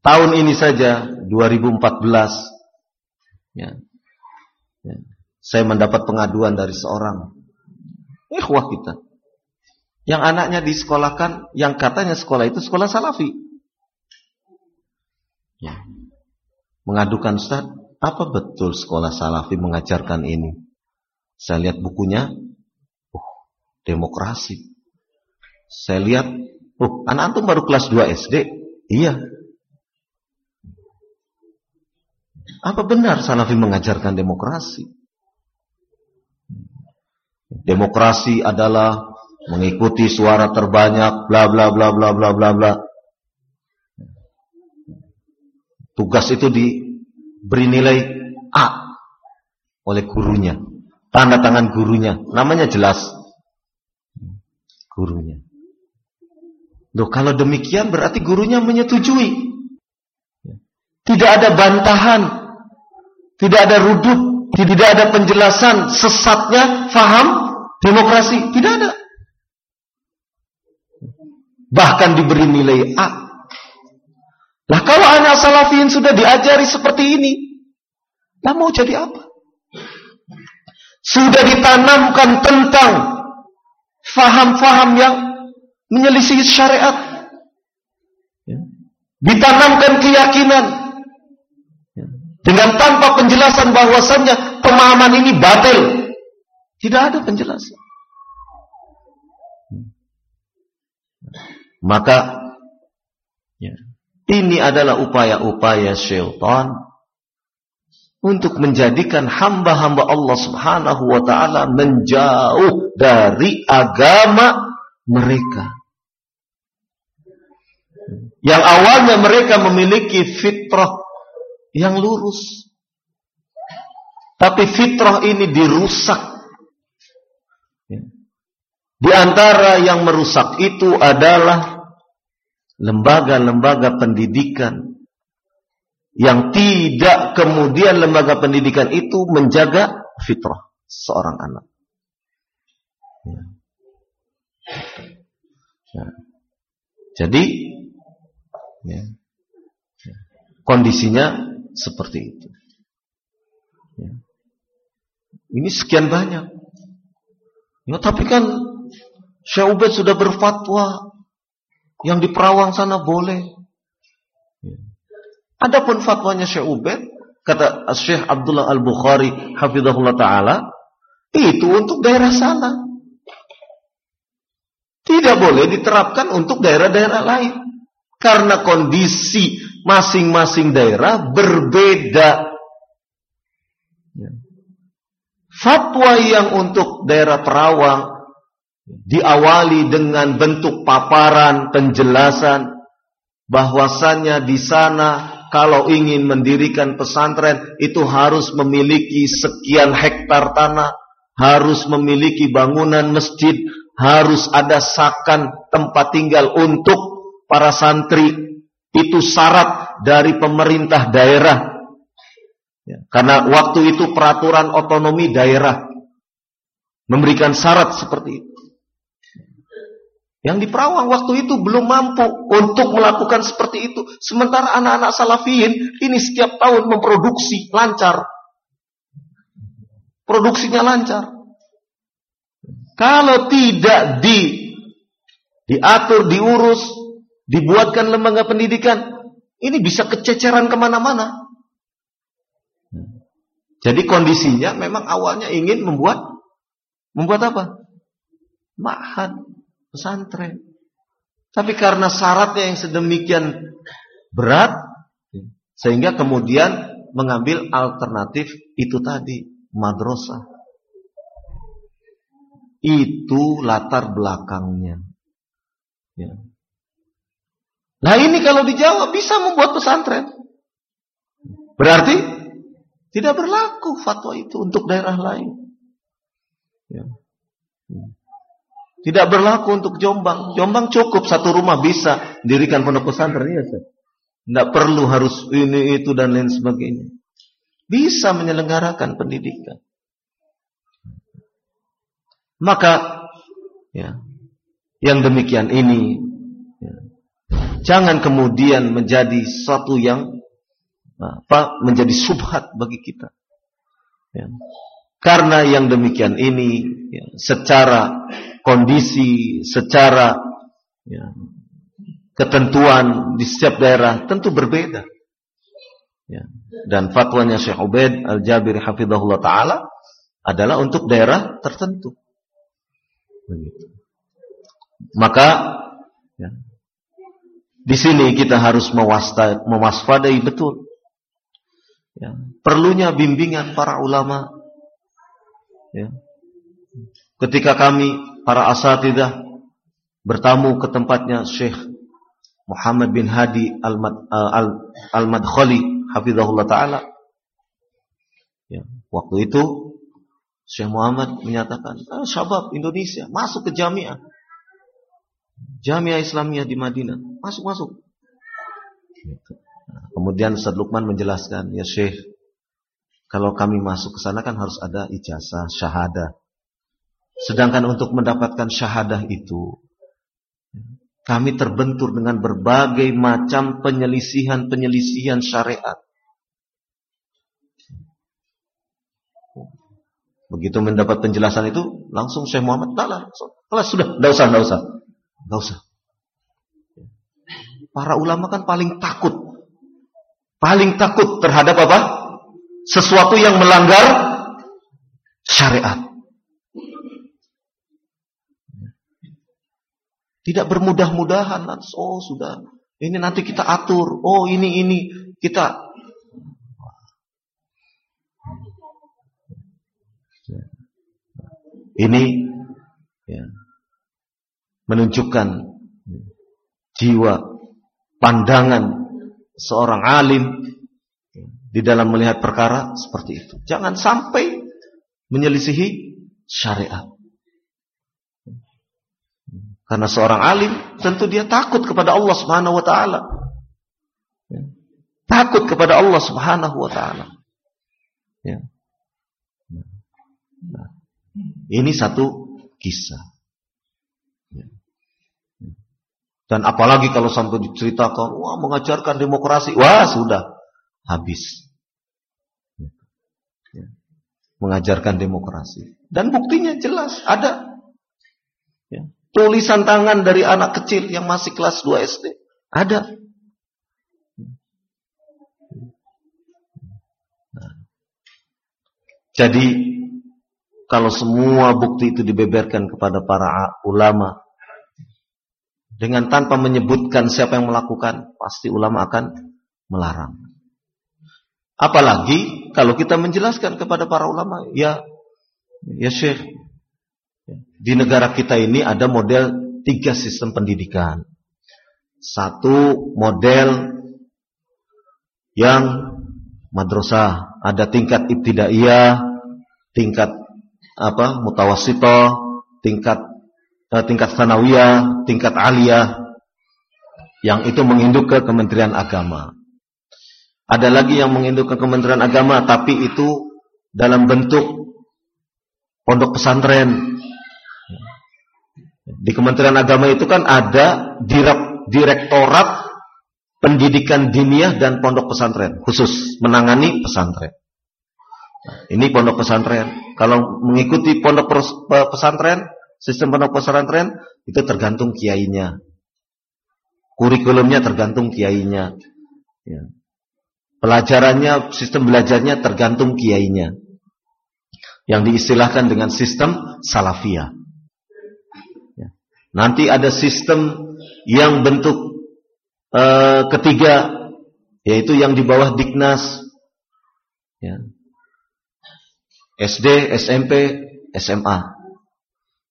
Tahun ini saja 2014 ya, ya, saya mendapat pengaduan dari seorang ikhwah kita yang anaknya disekolahkan yang katanya sekolah itu sekolah salafi. Ya. Mengadukan Ustaz, apa betul sekolah salafi mengajarkan ini? Saya lihat bukunya, oh, demokrasi. Saya lihat, oh, anak antum baru kelas 2 SD. Iya, Apa benar Salafi mengajarkan demokrasi? Demokrasi adalah mengikuti suara terbanyak, bla bla bla bla bla bla bla. Tugas itu diberi nilai A oleh gurunya. Tanda tangan gurunya. Namanya jelas. Gurunya. Loh, kalau demikian berarti gurunya menyetujui. Tidak ada bantahan tidak ada rudut, tidak ada penjelasan sesatnya faham demokrasi, tidak ada. Bahkan diberi nilai A. Lah kalau anak salafin sudah diajari seperti ini, lah mau jadi apa? Sudah ditanamkan tentang faham-faham yang menyelisih syariat. Ya. Ditanamkan keyakinan dengan tanpa penjelasan bahwasannya pemahaman ini batil. Tidak ada penjelasan. Maka ya, ini adalah upaya-upaya syaitan untuk menjadikan hamba-hamba Allah Subhanahu wa taala menjauh dari agama mereka. Yang awalnya mereka memiliki fitrah yang lurus. Tapi fitrah ini dirusak. Ya. Di antara yang merusak itu adalah lembaga-lembaga pendidikan yang tidak kemudian lembaga pendidikan itu menjaga fitrah seorang anak. Ya. Ya. Jadi ya, kondisinya seperti itu. Ya. Ini sekian banyak. Ya, tapi kan Syekh Ubed sudah berfatwa yang di Perawang sana boleh. Ya. Adapun fatwanya Syekh Ubed, kata Syekh Abdullah Al-Bukhari hafizahullah taala, itu untuk daerah sana. Tidak boleh diterapkan untuk daerah-daerah lain. Karena kondisi masing-masing daerah berbeda. Fatwa yang untuk daerah Perawang diawali dengan bentuk paparan penjelasan bahwasannya di sana kalau ingin mendirikan pesantren itu harus memiliki sekian hektar tanah, harus memiliki bangunan masjid, harus ada sakan tempat tinggal untuk para santri. Itu syarat dari pemerintah daerah. Ya, karena waktu itu peraturan otonomi daerah memberikan syarat seperti itu. Yang di Perawang waktu itu belum mampu untuk melakukan seperti itu. Sementara anak-anak salafiyin ini setiap tahun memproduksi lancar. Produksinya lancar. Kalau tidak di diatur, diurus, dibuatkan lembaga pendidikan, ini bisa kececeran ke mana-mana. Jadi kondisinya memang awalnya ingin membuat membuat apa? Ma'had, pesantren. Tapi karena syaratnya yang sedemikian berat, sehingga kemudian mengambil alternatif itu tadi, madrasah. Itu latar belakangnya. Ya. Nah ini kalau dijawab bisa membuat pesantren. Berarti tidak berlaku fatwa itu untuk daerah lain. Ya. Tidak berlaku untuk Jombang. Jombang cukup satu rumah bisa dirikan pondok pesantren ya, Tidak perlu harus ini itu dan lain sebagainya. Bisa menyelenggarakan pendidikan. Maka ya, yang demikian ini jangan kemudian menjadi suatu yang apa menjadi subhat bagi kita. Ya. Karena yang demikian ini ya, secara kondisi, secara ya, ketentuan di setiap daerah tentu berbeda. Ya. Dan fatwanya Syekh Ubaid Al-Jabiri hafizahullah taala adalah untuk daerah tertentu. Maka di sini kita harus mewaspadai betul. Ya, perlunya bimbingan para ulama. Ya. Ketika kami para asatidah bertamu ke tempatnya Syekh Muhammad bin Hadi Al-Madkhali hafizahullah taala. Ya, waktu itu Syekh Muhammad menyatakan, ah, syabab Indonesia masuk ke jamiah. Jamiah Islamiyah di Madinah. Masuk-masuk. Nah, kemudian Ustaz Lukman menjelaskan, ya Syekh, kalau kami masuk ke sana kan harus ada ijazah, syahadah. Sedangkan untuk mendapatkan syahadah itu, kami terbentur dengan berbagai macam penyelisihan-penyelisihan syariat. Begitu mendapat penjelasan itu, langsung Syekh Muhammad, tak lah, sudah, tidak usah, tidak usah, tidak usah. Para ulama kan paling takut, paling takut terhadap apa? Sesuatu yang melanggar syariat. Tidak bermudah-mudahan, oh sudah, ini nanti kita atur, oh ini ini. Kita Ini ya, menunjukkan jiwa pandangan seorang alim di dalam melihat perkara seperti itu. Jangan sampai menyelisihi syariat. Karena seorang alim tentu dia takut kepada Allah Subhanahu wa taala. Takut kepada Allah Subhanahu wa taala. Ya. Nah. Ini satu kisah. Dan apalagi kalau sampai diceritakan, wah mengajarkan demokrasi, wah sudah habis. Ya. Mengajarkan demokrasi. Dan buktinya jelas ada. Ya. Tulisan tangan dari anak kecil yang masih kelas 2 SD ada. Nah. Jadi kalau semua bukti itu dibeberkan kepada para ulama dengan tanpa menyebutkan siapa yang melakukan, pasti ulama akan melarang. Apalagi kalau kita menjelaskan kepada para ulama, ya ya Syekh, di negara kita ini ada model tiga sistem pendidikan. Satu model yang madrasah, ada tingkat ibtidaiyah, tingkat apa? mutawasito, tingkat tingkat sanawiyah, tingkat aliyah yang itu menginduk ke Kementerian Agama. Ada lagi yang menginduk ke Kementerian Agama tapi itu dalam bentuk pondok pesantren. Di Kementerian Agama itu kan ada direktorat pendidikan diniyah dan pondok pesantren khusus menangani pesantren. Nah, ini pondok pesantren. Kalau mengikuti pondok pesantren, sistem pondok pesantren itu tergantung kiainya. Kurikulumnya tergantung kiainya. Ya. Pelajarannya, sistem belajarnya tergantung kiainya. Yang diistilahkan dengan sistem salafiyah. Ya. Nanti ada sistem yang bentuk Eh, ketiga yaitu yang di bawah Diknas ya. SD, SMP, SMA.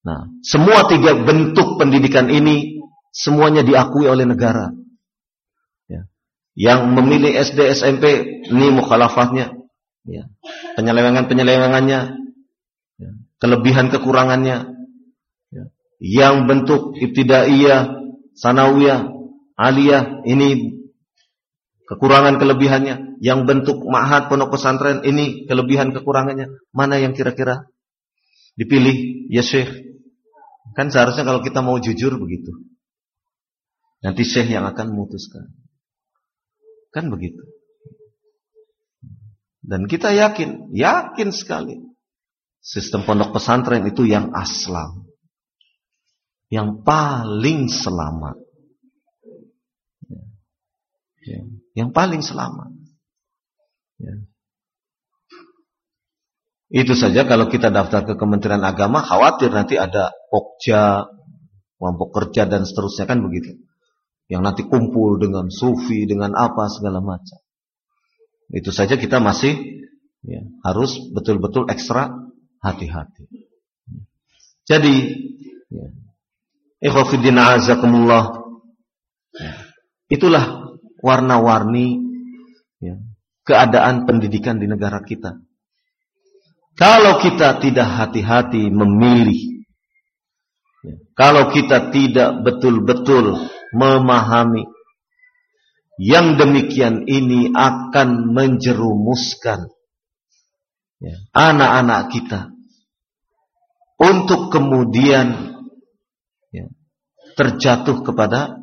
Nah, semua tiga bentuk pendidikan ini semuanya diakui oleh negara. Ya. Yang memilih SD, SMP ini mukhalafahnya, ya. penyelewengan-penyelewengannya, ya. kelebihan kekurangannya. Ya. Yang bentuk ibtidaiyah, sanawiyah, aliyah ini kekurangan kelebihannya, yang bentuk ma'had pondok pesantren ini kelebihan kekurangannya, mana yang kira-kira dipilih ya Syekh? Kan seharusnya kalau kita mau jujur begitu. Nanti Syekh yang akan memutuskan. Kan begitu. Dan kita yakin, yakin sekali. Sistem pondok pesantren itu yang aslam. Yang paling selamat. Ya. Yang paling selamat. Ya. Itu saja kalau kita daftar ke Kementerian Agama khawatir nanti ada pokja, kelompok kerja dan seterusnya kan begitu. Yang nanti kumpul dengan sufi, dengan apa segala macam. Itu saja kita masih ya, harus betul-betul ekstra hati-hati. Jadi, ya, azakumullah. Ya, itulah warna-warni ya, keadaan pendidikan di negara kita. Kalau kita tidak hati-hati memilih, ya, kalau kita tidak betul-betul memahami, yang demikian ini akan menjerumuskan ya, anak-anak kita untuk kemudian ya, terjatuh kepada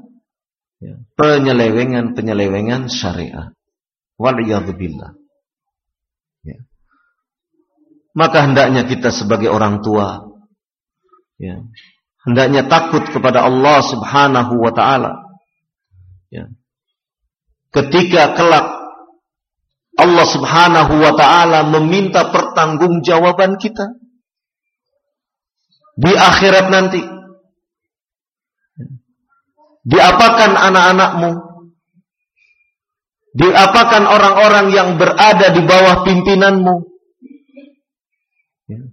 penyelewengan-penyelewengan syariat. Waliyadzubillah. Maka hendaknya kita sebagai orang tua ya, hendaknya takut kepada Allah Subhanahu wa taala. Ya. Ketika kelak Allah Subhanahu wa taala meminta pertanggungjawaban kita di akhirat nanti Diapakan anak-anakmu? Diapakan orang-orang yang berada di bawah pimpinanmu? Ya.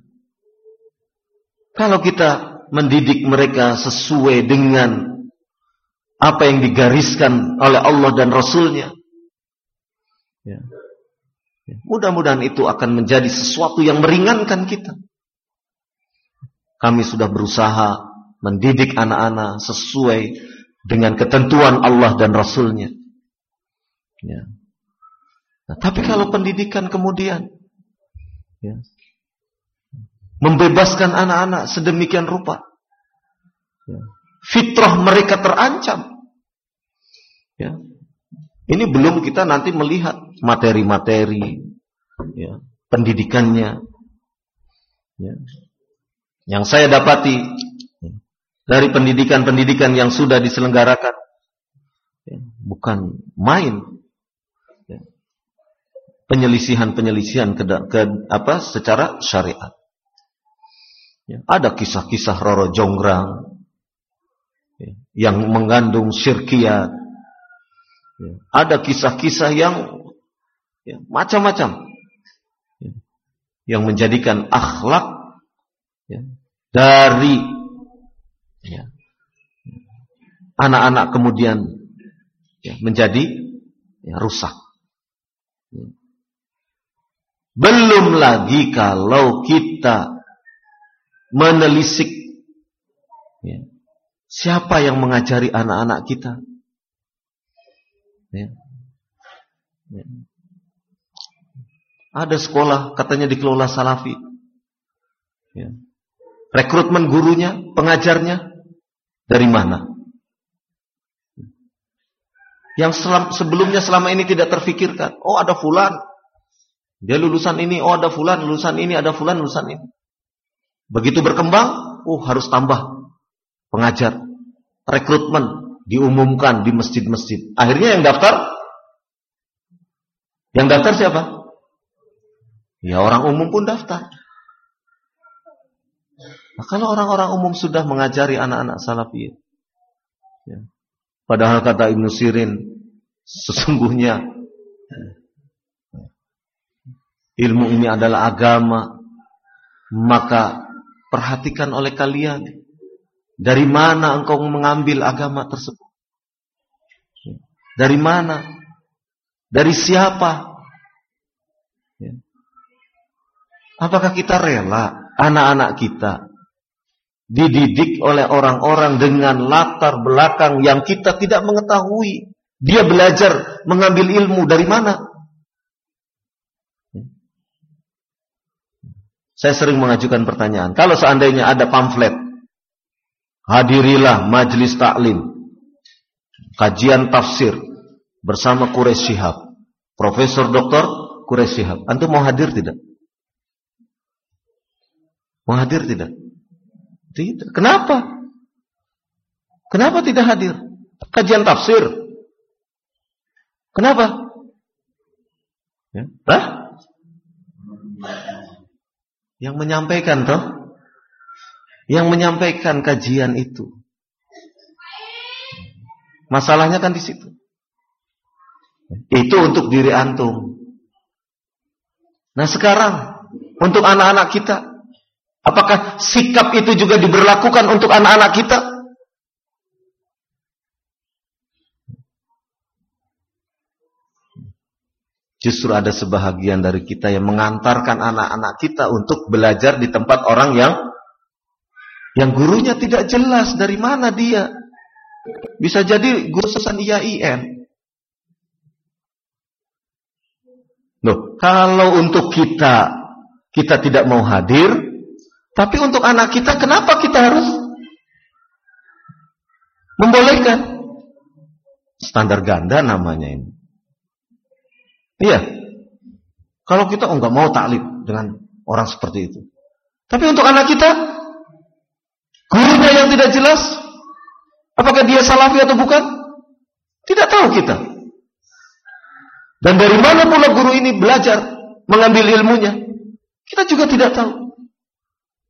Kalau kita mendidik mereka sesuai dengan apa yang digariskan oleh Allah dan Rasulnya, ya. ya. mudah-mudahan itu akan menjadi sesuatu yang meringankan kita. Kami sudah berusaha mendidik anak-anak sesuai dengan ketentuan Allah dan Rasulnya. Ya. Nah, tapi kalau pendidikan kemudian ya, membebaskan anak-anak sedemikian rupa, ya, fitrah mereka terancam. Ya. Ini belum kita nanti melihat materi-materi, ya, pendidikannya. Ya. Yang saya dapati dari pendidikan-pendidikan yang sudah diselenggarakan. Ya, bukan main. Ya. penyelisihan-penyelisihan ke, ke apa secara syariat. Ya, ada kisah-kisah Roro Jonggrang ya, yang mengandung syirkiat. Ya, ada kisah-kisah yang ya, macam-macam ya, yang menjadikan akhlak ya, dari ya, anak-anak kemudian ya, menjadi ya, rusak. Ya. Belum lagi kalau kita menelisik. Ya. Siapa yang mengajari anak-anak kita? Ya. Ya. Ada sekolah katanya dikelola Salafi. Ya. Rekrutmen gurunya, pengajarnya dari mana? Yang selam, sebelumnya selama ini tidak terfikirkan. Oh ada fulan. Dia lulusan ini. Oh ada fulan. Lulusan ini. Ada fulan lulusan ini. Begitu berkembang, oh harus tambah pengajar. Rekrutmen diumumkan di masjid-masjid. Akhirnya yang daftar yang daftar siapa? Ya orang umum pun daftar. Nah, kalau orang-orang umum sudah mengajari anak-anak salafi, ya. padahal kata Ibnu Sirin, sesungguhnya ilmu ini adalah agama, maka Perhatikan oleh kalian. Dari mana engkau mengambil agama tersebut? Dari mana? Dari siapa? Ya. Apakah kita rela anak-anak kita dididik oleh orang-orang dengan latar belakang yang kita tidak mengetahui? Dia belajar mengambil ilmu dari mana? Saya sering mengajukan pertanyaan. Kalau seandainya ada pamflet, hadirilah majelis taklim, kajian tafsir bersama Quraisy Shihab, Profesor Doktor Quraisy Shihab. Antum mau hadir tidak? Mau hadir tidak? Tidak. Kenapa? Kenapa tidak hadir? Kajian tafsir. Kenapa? Ya. Hah? Yang menyampaikan toh? Yang menyampaikan kajian itu. Masalahnya kan di situ. Itu untuk diri antum. Nah sekarang untuk anak-anak kita, apakah sikap itu juga diberlakukan untuk anak-anak kita? Justru ada sebahagian dari kita yang mengantarkan anak-anak kita untuk belajar di tempat orang yang yang gurunya tidak jelas dari mana dia. Bisa jadi guru sesan IAIN. Loh, kalau untuk kita kita tidak mau hadir, tapi untuk anak kita kenapa kita harus membolehkan? Standar ganda namanya ini. Iya. Kalau kita enggak mau taklim dengan orang seperti itu. Tapi untuk anak kita, gurunya yang tidak jelas, apakah dia salafi atau bukan? Tidak tahu kita. Dan dari mana pula guru ini belajar mengambil ilmunya? Kita juga tidak tahu.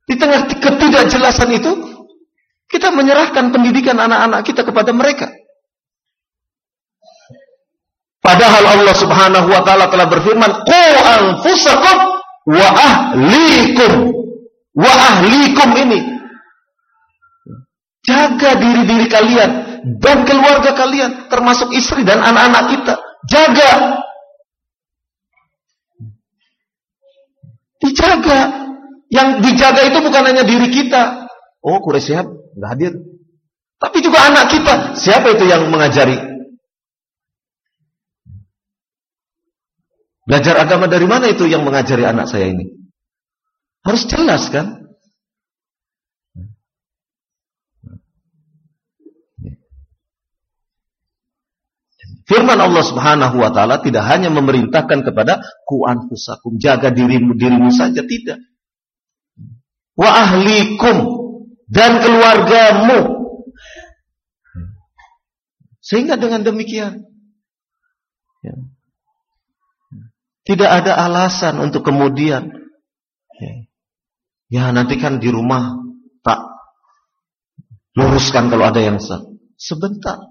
Di tengah ketidakjelasan itu, kita menyerahkan pendidikan anak-anak kita kepada mereka. Padahal Allah Subhanahu wa taala telah berfirman, "Qu anfusakum wa ahlikum." Wa ahlikum ini jaga diri-diri kalian dan keluarga kalian termasuk istri dan anak-anak kita. Jaga. Dijaga. Yang dijaga itu bukan hanya diri kita. Oh, Quraisy enggak hadir. Tapi juga anak kita. Siapa itu yang mengajari? Belajar agama dari mana itu yang mengajari anak saya ini? Harus jelas kan? Firman Allah Subhanahu wa taala tidak hanya memerintahkan kepada ku anfusakum jaga dirimu dirimu saja tidak. Wa ahlikum dan keluargamu. Sehingga dengan demikian ya, Tidak ada alasan untuk kemudian ya, ya nanti kan di rumah tak luruskan kalau ada yang. Sebentar.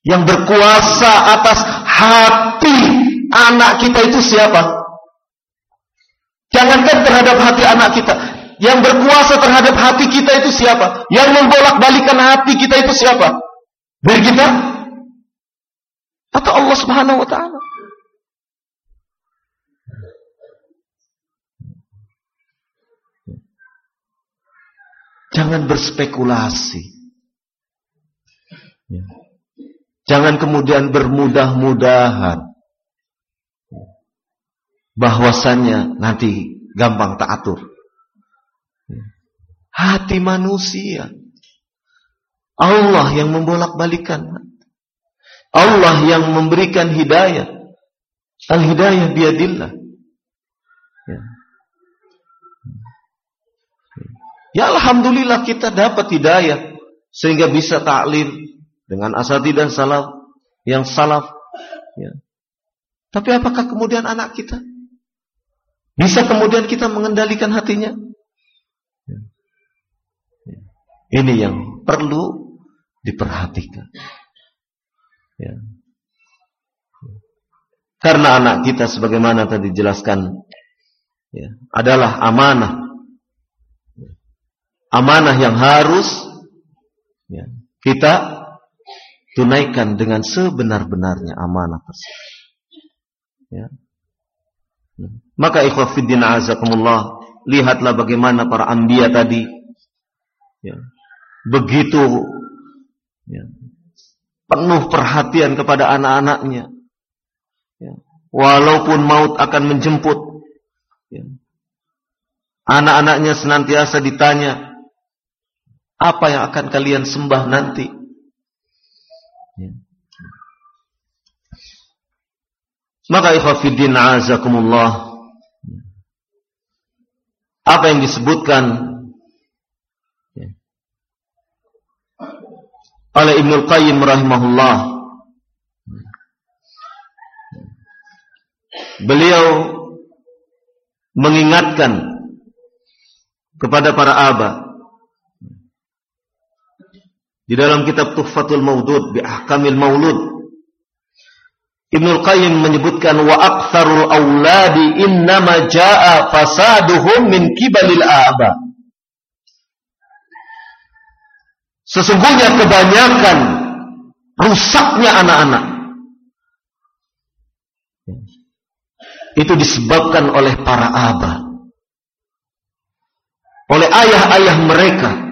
Yang berkuasa atas hati anak kita itu siapa? Jangankan terhadap hati anak kita. Yang berkuasa terhadap hati kita itu siapa? Yang membolak-balikan hati kita itu siapa? Diri kita? Atau Allah Subhanahu wa taala? Jangan berspekulasi. Ya. Jangan kemudian bermudah-mudahan. Bahwasannya nanti gampang tak atur. Ya. Hati manusia. Allah yang membolak-balikan. Allah yang memberikan hidayah. Al-hidayah biadillah. Ya. Ya Alhamdulillah kita dapat hidayah. Sehingga bisa taklim dengan asatidah salaf yang salaf. Ya. Tapi apakah kemudian anak kita bisa kemudian kita mengendalikan hatinya? Ya. Ya. Ini yang perlu diperhatikan. Ya. Karena anak kita sebagaimana tadi dijelaskan ya, adalah amanah. Amanah yang harus ya, kita tunaikan dengan sebenar-benarnya amanah tersebut. Ya. Maka ikhwafiddin azakumullah, lihatlah bagaimana para ambia tadi ya, begitu ya, penuh perhatian kepada anak-anaknya. Ya, walaupun maut akan menjemput, ya, anak-anaknya senantiasa ditanya, apa yang akan kalian sembah nanti? Ya. Maka ikhwafiddin azakumullah apa yang disebutkan ya, oleh Ibnu Qayyim rahimahullah beliau mengingatkan kepada para abah di dalam kitab Tuhfatul Maudud bi Ahkamil Maulud Ibnu Qayyim menyebutkan wa aktsarul auladi innama jaa fasaduhum min kibalil aba. Sesungguhnya kebanyakan rusaknya anak-anak itu disebabkan oleh para abah. Oleh ayah-ayah mereka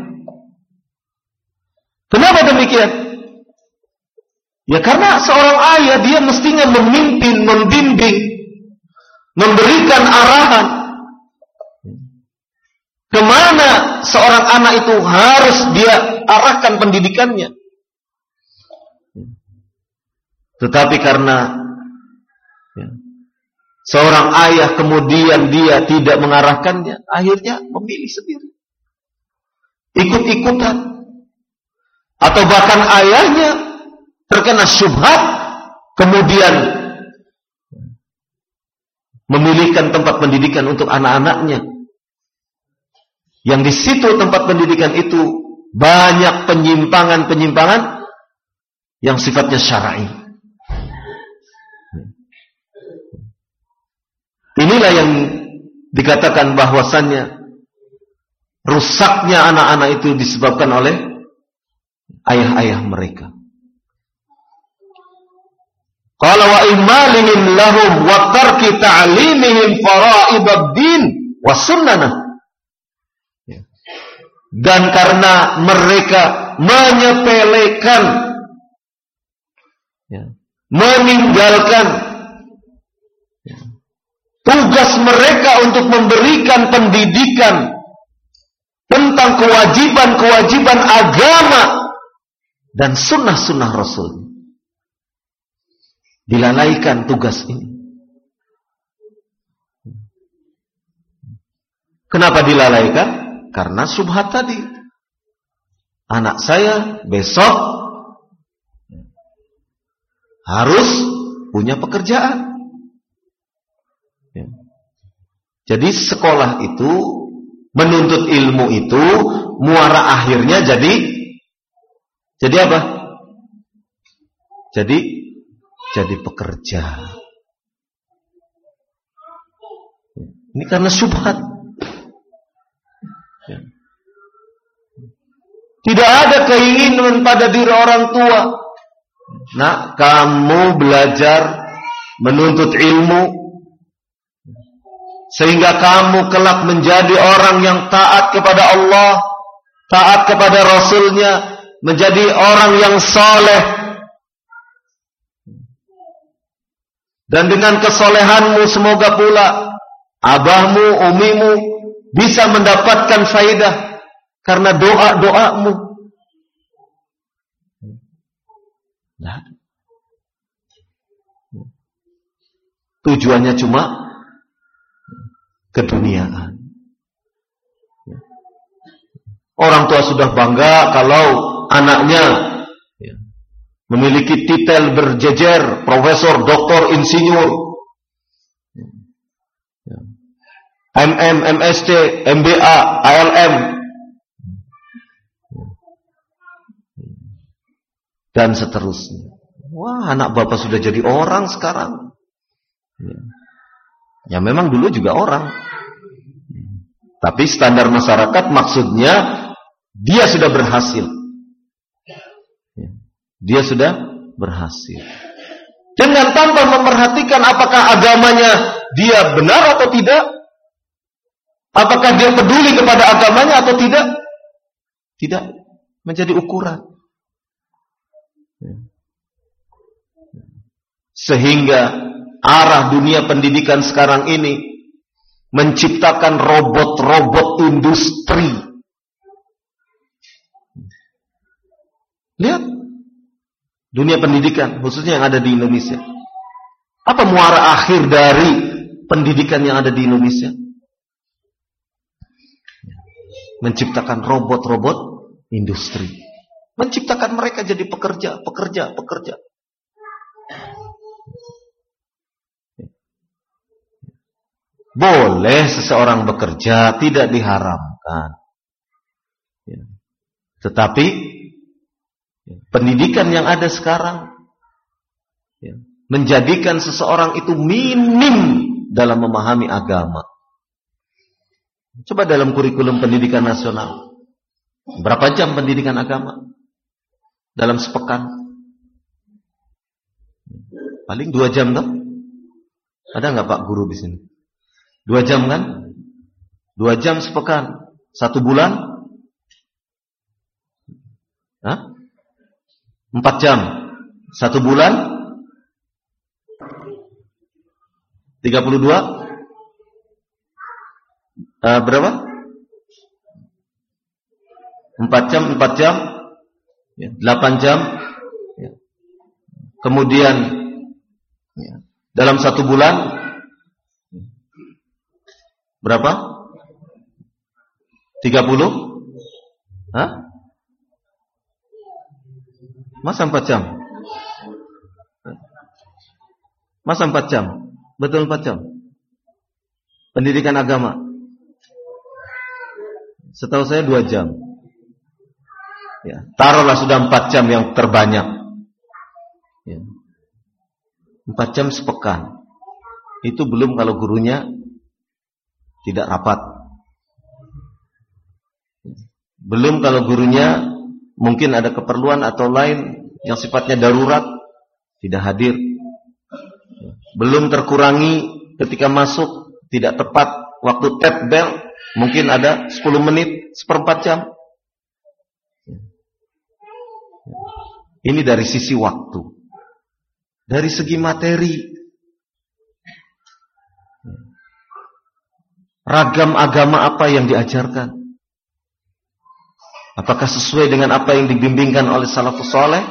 Kenapa demikian? Ya karena seorang ayah dia mestinya memimpin, membimbing, memberikan arahan. Ke mana seorang anak itu harus dia arahkan pendidikannya. Tetapi karena seorang ayah kemudian dia tidak mengarahkannya, akhirnya memilih sendiri. Ikut-ikutan atau bahkan ayahnya terkena syubhat kemudian memilihkan tempat pendidikan untuk anak-anaknya yang di situ tempat pendidikan itu banyak penyimpangan-penyimpangan yang sifatnya syar'i. Inilah yang dikatakan bahwasannya rusaknya anak-anak itu disebabkan oleh ayah-ayah mereka. Qala wa imalihim lahum wa tarki ta'limihim fara'idad-din wa sunnah. Ya. Dan karena mereka menyepelekan ya, meninggalkan ya, tugas mereka untuk memberikan pendidikan tentang kewajiban-kewajiban agama dan sunnah-sunnah Rasul. Dilalaikan tugas ini. Kenapa dilalaikan? Karena subhat tadi. Anak saya besok harus punya pekerjaan. Jadi sekolah itu menuntut ilmu itu muara akhirnya jadi jadi apa? Jadi jadi pekerja. Ini karena subhat. Tidak ada keinginan pada diri orang tua. Nah, kamu belajar menuntut ilmu sehingga kamu kelak menjadi orang yang taat kepada Allah, taat kepada Rasulnya, menjadi orang yang soleh. Dan dengan kesolehanmu semoga pula abahmu, umimu bisa mendapatkan faidah karena doa-doamu. Nah. Tujuannya cuma keduniaan. Orang tua sudah bangga kalau anaknya memiliki titel berjejer, profesor, doktor, insinyur, MM, MSc, MBA, ALM, dan seterusnya. Wah, anak bapak sudah jadi orang sekarang. Ya, ya memang dulu juga orang. Tapi standar masyarakat maksudnya dia sudah berhasil. Ya, dia sudah berhasil. Dengan tanpa memperhatikan apakah agamanya dia benar atau tidak. Apakah dia peduli kepada agamanya atau tidak. Tidak menjadi ukuran. Sehingga arah dunia pendidikan sekarang ini menciptakan robot-robot industri. Lihat dunia pendidikan khususnya yang ada di Indonesia. Apa muara akhir dari pendidikan yang ada di Indonesia? Menciptakan robot-robot industri. Menciptakan mereka jadi pekerja, pekerja, pekerja. Boleh seseorang bekerja, tidak diharamkan. Ya. Tetapi pendidikan yang ada sekarang ya, menjadikan seseorang itu minim dalam memahami agama. Coba dalam kurikulum pendidikan nasional. Berapa jam pendidikan agama? Dalam sepekan. Paling dua jam tuh. Ada nggak Pak Guru di sini? Dua jam kan? Dua jam sepekan. Satu bulan? Hah? Empat jam. Satu bulan? Tiga puluh dua? Uh, berapa? Empat jam, empat jam? Ya, delapan jam? Ya. Kemudian ya, dalam satu bulan Berapa? 30? Hah? Masa 4 jam? Masa 4 jam? Betul 4 jam? Pendidikan agama Setahu saya 2 jam ya, Taruhlah sudah 4 jam yang terbanyak ya. 4 jam sepekan Itu belum kalau gurunya tidak rapat. Belum kalau gurunya mungkin ada keperluan atau lain yang sifatnya darurat tidak hadir. Belum terkurangi ketika masuk tidak tepat waktu tap bell mungkin ada 10 menit seperempat jam. Ini dari sisi waktu. Dari segi materi Ragam agama apa yang diajarkan? Apakah sesuai dengan apa yang dibimbingkan oleh salafus soleh?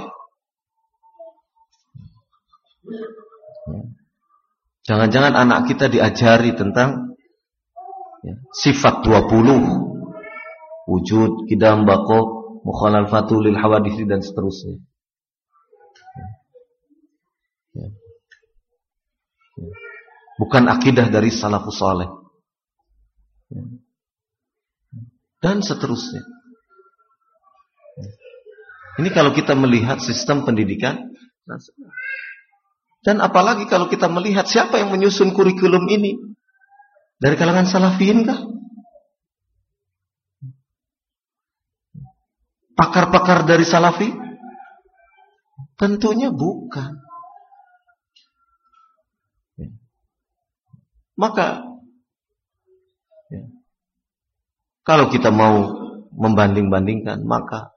Jangan-jangan anak kita diajari tentang ya, sifat 20 wujud, kidam, bako, mukhalafatu lil hawadisi dan seterusnya. Ya. Ya. Bukan akidah dari salafus soleh. dan seterusnya. Ini kalau kita melihat sistem pendidikan Dan apalagi kalau kita melihat siapa yang menyusun kurikulum ini? Dari kalangan salafiyin kah? Pakar-pakar dari salafi? Tentunya bukan. Maka ya, kalau kita mau membanding-bandingkan, maka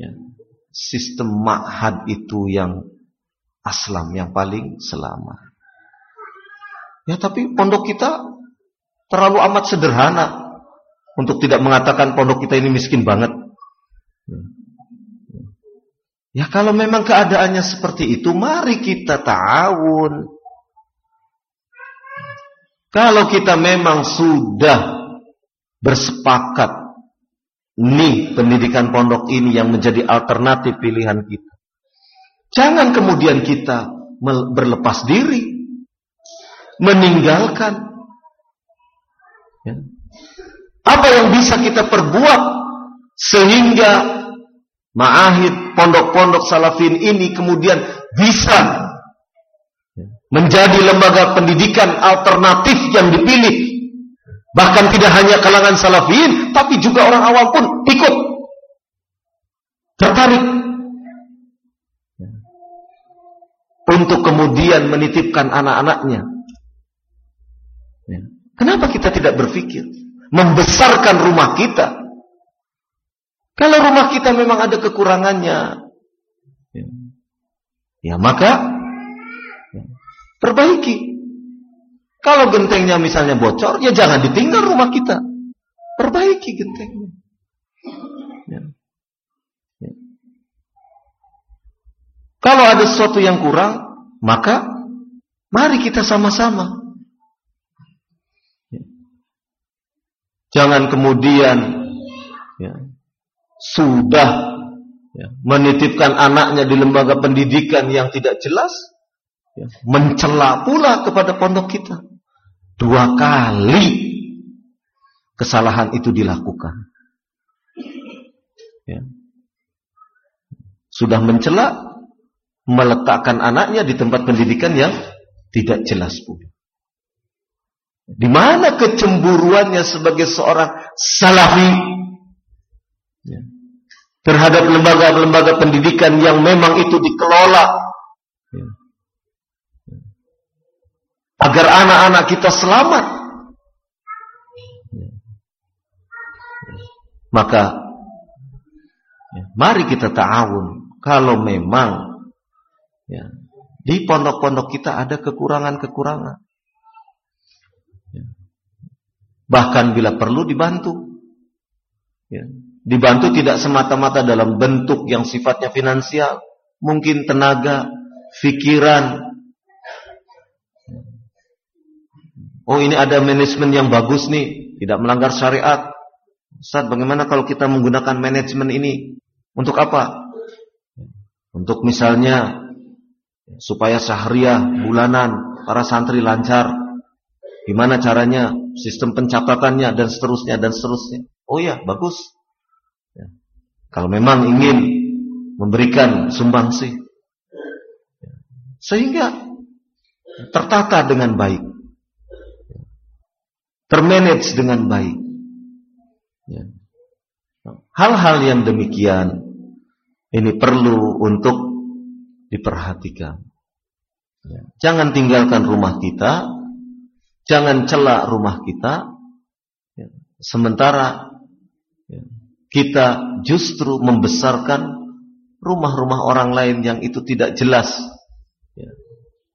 ya, sistem ma'had itu yang aslam, yang paling selamat. Ya tapi pondok kita terlalu amat sederhana untuk tidak mengatakan pondok kita ini miskin banget. Ya kalau memang keadaannya seperti itu, mari kita ta'awun. Kalau kita memang sudah bersepakat nih pendidikan pondok ini yang menjadi alternatif pilihan kita. Jangan kemudian kita berlepas diri, meninggalkan. Ya. Apa yang bisa kita perbuat sehingga ma'ahid pondok-pondok salafin ini kemudian bisa menjadi lembaga pendidikan alternatif yang dipilih. Bahkan tidak hanya kalangan salafiyin, tapi juga orang awam pun ikut tertarik untuk kemudian menitipkan anak-anaknya. Kenapa kita tidak berpikir membesarkan rumah kita? Kalau rumah kita memang ada kekurangannya, ya maka Perbaiki. Kalau gentengnya misalnya bocor, ya jangan ditinggal rumah kita. Perbaiki gentengnya. Ya. Ya. Kalau ada sesuatu yang kurang, maka mari kita sama-sama. Ya. Jangan kemudian ya, sudah ya, menitipkan anaknya di lembaga pendidikan yang tidak jelas, ya, mencela pula kepada pondok kita. Dua kali kesalahan itu dilakukan. Ya. Sudah mencela, meletakkan anaknya di tempat pendidikan yang tidak jelas pula. Di mana kecemburuannya sebagai seorang salafi ya, terhadap lembaga-lembaga pendidikan yang memang itu dikelola ya, agar anak-anak kita selamat. Maka ya, mari kita ta'awun kalau memang ya, di pondok-pondok kita ada kekurangan-kekurangan. Ya. Bahkan bila perlu dibantu. Ya. Dibantu tidak semata-mata dalam bentuk yang sifatnya finansial, mungkin tenaga, pikiran, Oh ini ada manajemen yang bagus nih, tidak melanggar syariat. Ustaz, bagaimana kalau kita menggunakan manajemen ini? Untuk apa? Untuk misalnya supaya syahriah bulanan para santri lancar. Gimana caranya? Sistem pencatatannya dan seterusnya dan seterusnya. Oh ya, bagus. Ya. Kalau memang ingin memberikan sumbangsi. Sehingga tertata dengan baik termanage dengan baik. Ya. Hal-hal yang demikian ini perlu untuk diperhatikan. Ya. Jangan tinggalkan rumah kita, jangan celak rumah kita, ya. sementara kita justru membesarkan rumah-rumah orang lain yang itu tidak jelas.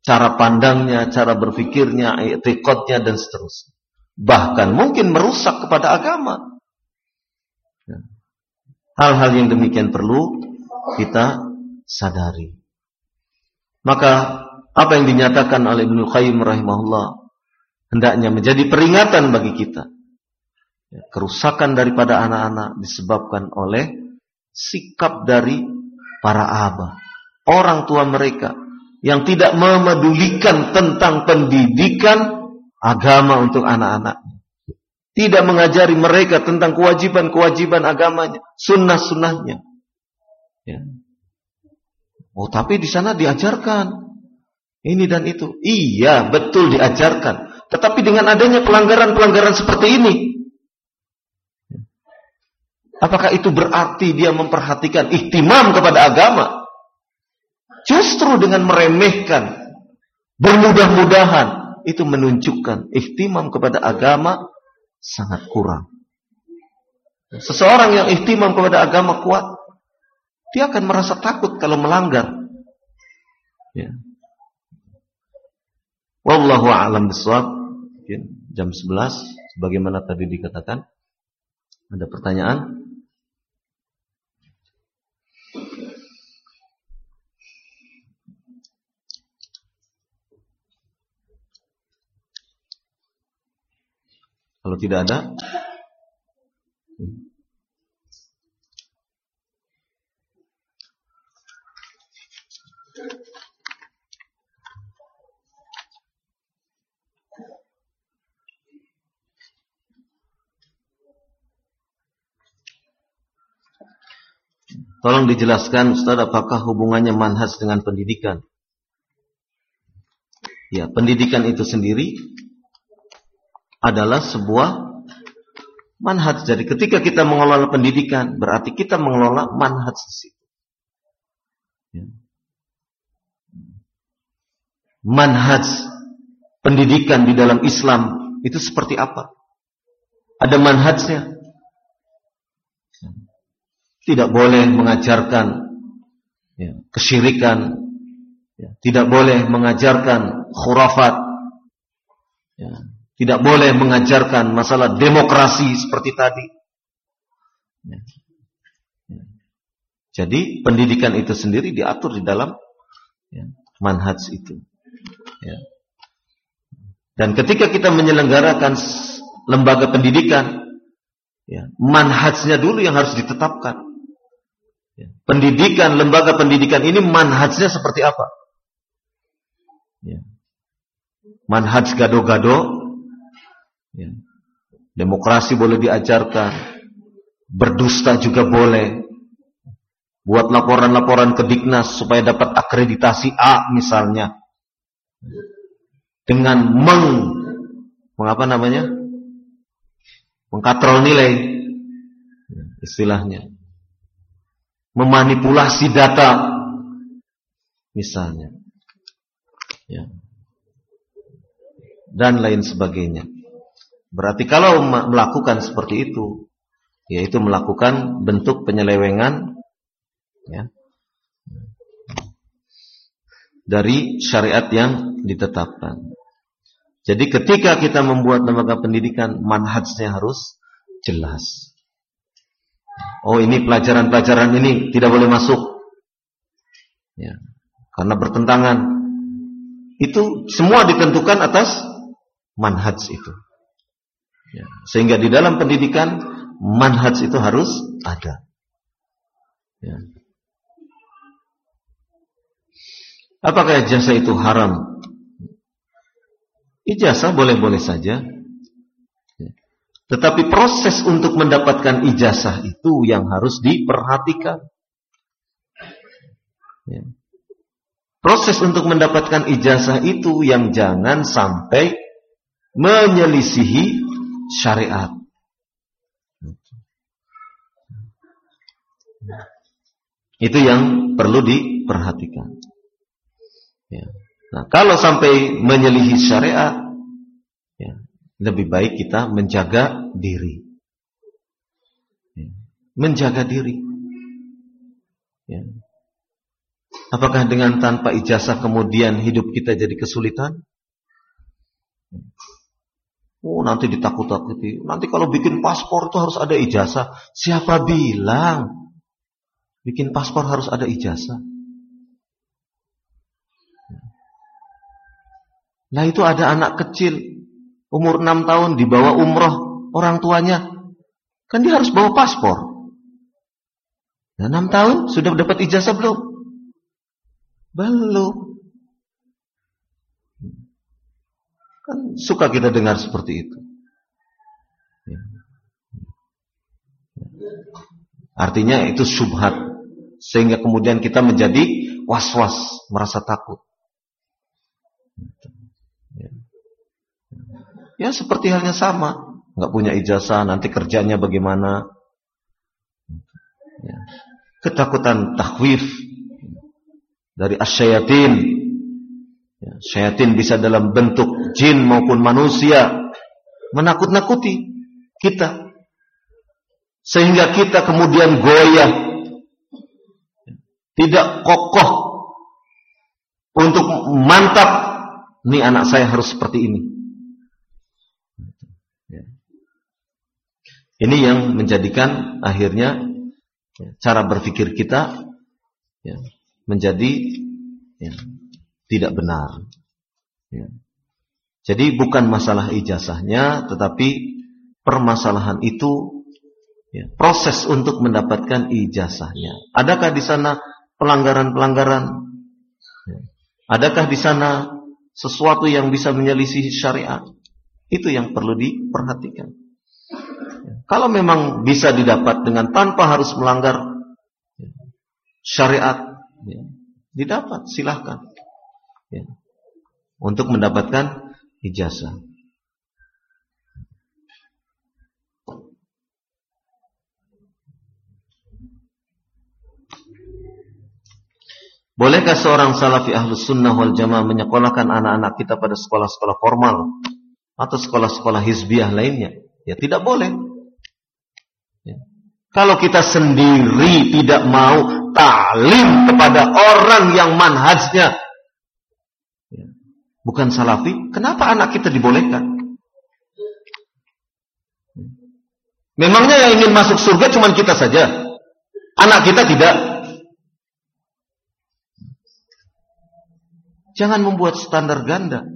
Cara pandangnya, cara berpikirnya, etikotnya dan seterusnya bahkan mungkin merusak kepada agama. Ya. Hal-hal yang demikian perlu kita sadari. Maka apa yang dinyatakan oleh Ibnu Qayyim rahimahullah hendaknya menjadi peringatan bagi kita. Ya, kerusakan daripada anak-anak disebabkan oleh sikap dari para abah, orang tua mereka yang tidak memedulikan tentang pendidikan agama untuk anak-anak. Tidak mengajari mereka tentang kewajiban-kewajiban agamanya, sunnah-sunnahnya. Ya. Oh, tapi di sana diajarkan ini dan itu. Iya, betul diajarkan. Tetapi dengan adanya pelanggaran-pelanggaran seperti ini, apakah itu berarti dia memperhatikan ihtimam kepada agama? Justru dengan meremehkan, bermudah-mudahan, itu menunjukkan ihtimam kepada agama sangat kurang. Seseorang yang ihtimam kepada agama kuat, dia akan merasa takut kalau melanggar. Ya. Wallahu a'lam bishawab. Jam 11 sebagaimana tadi dikatakan. Ada pertanyaan? Kalau tidak ada, Tolong dijelaskan Ustaz apakah hubungannya manhaj dengan pendidikan? Ya, pendidikan itu sendiri adalah sebuah manhaj. Jadi ketika kita mengelola pendidikan, berarti kita mengelola manhaj Ya. Manhaj pendidikan di dalam Islam itu seperti apa? Ada manhajnya. Tidak boleh mengajarkan ya, kesyirikan. Ya, tidak boleh mengajarkan khurafat. Ya, tidak boleh mengajarkan masalah demokrasi seperti tadi. Ya. Ya. Jadi pendidikan itu sendiri diatur di dalam ya, manhaj itu. Dan ketika kita menyelenggarakan lembaga pendidikan, ya, manhajnya dulu yang harus ditetapkan. Pendidikan, lembaga pendidikan ini manhajnya seperti apa? Manhaj gado-gado Ya. Demokrasi boleh diajarkan, berdusta juga boleh. Buat laporan-laporan ke Diknas supaya dapat akreditasi A misalnya. Dengan meng mengapa namanya? Mengkatrol nilai istilahnya. Memanipulasi data misalnya. Ya. Dan lain sebagainya. Berarti kalau melakukan seperti itu, yaitu melakukan bentuk penyelewengan ya, dari syariat yang ditetapkan. Jadi ketika kita membuat lembaga pendidikan, manhajnya harus jelas. Oh ini pelajaran-pelajaran ini tidak boleh masuk. Ya, karena bertentangan. Itu semua ditentukan atas manhaj itu. Ya. Sehingga di dalam pendidikan manhaj itu harus ada. Ya. Apakah ijazah itu haram? Ijazah boleh-boleh saja. Ya. Tetapi proses untuk mendapatkan ijazah itu yang harus diperhatikan. Ya. Proses untuk mendapatkan ijazah itu yang jangan sampai menyelisihi syariat. Itu yang perlu diperhatikan. Ya. Nah, kalau sampai menyelihi syariat, ya, lebih baik kita menjaga diri. Ya. Menjaga diri. Ya. Apakah dengan tanpa ijazah kemudian hidup kita jadi kesulitan? Oh, nanti ditakut-takuti. Nanti kalau bikin paspor itu harus ada ijazah. Siapa bilang bikin paspor harus ada ijazah? Nah itu ada anak kecil umur 6 tahun dibawa umroh orang tuanya. Kan dia harus bawa paspor. Nah 6 tahun sudah dapat ijazah belum? Belum. Kan suka kita dengar seperti itu. Ya. Artinya itu subhat. Sehingga kemudian kita menjadi was-was, merasa takut. Ya seperti halnya sama. nggak punya ijazah, nanti kerjanya bagaimana. Ya. Ketakutan takwif dari asyayatin. Ya, syayatin bisa dalam bentuk jin maupun manusia menakut-nakuti kita. Sehingga kita kemudian goyah. Tidak kokoh untuk mantap nih anak saya harus seperti ini. Ini yang menjadikan akhirnya cara berpikir kita menjadi tidak benar jadi bukan masalah ijazahnya tetapi permasalahan itu ya, proses untuk mendapatkan ijazahnya. Adakah di sana pelanggaran-pelanggaran? Ya. Adakah di sana sesuatu yang bisa menyelisih syariat? Itu yang perlu diperhatikan. Ya. Kalau memang bisa didapat dengan tanpa harus melanggar ya, syariat, ya, didapat silahkan ya, untuk mendapatkan ijazah. Bolehkah seorang salafi ahlus sunnah wal jamaah menyekolahkan anak-anak kita pada sekolah-sekolah formal atau sekolah-sekolah hizbiyah lainnya? Ya tidak boleh. Ya. Kalau kita sendiri tidak mau ta'lim kepada orang yang manhajnya ya, bukan salafi, kenapa anak kita dibolehkan? Memangnya yang ingin masuk surga cuma kita saja. Anak kita tidak. Jangan membuat standar ganda.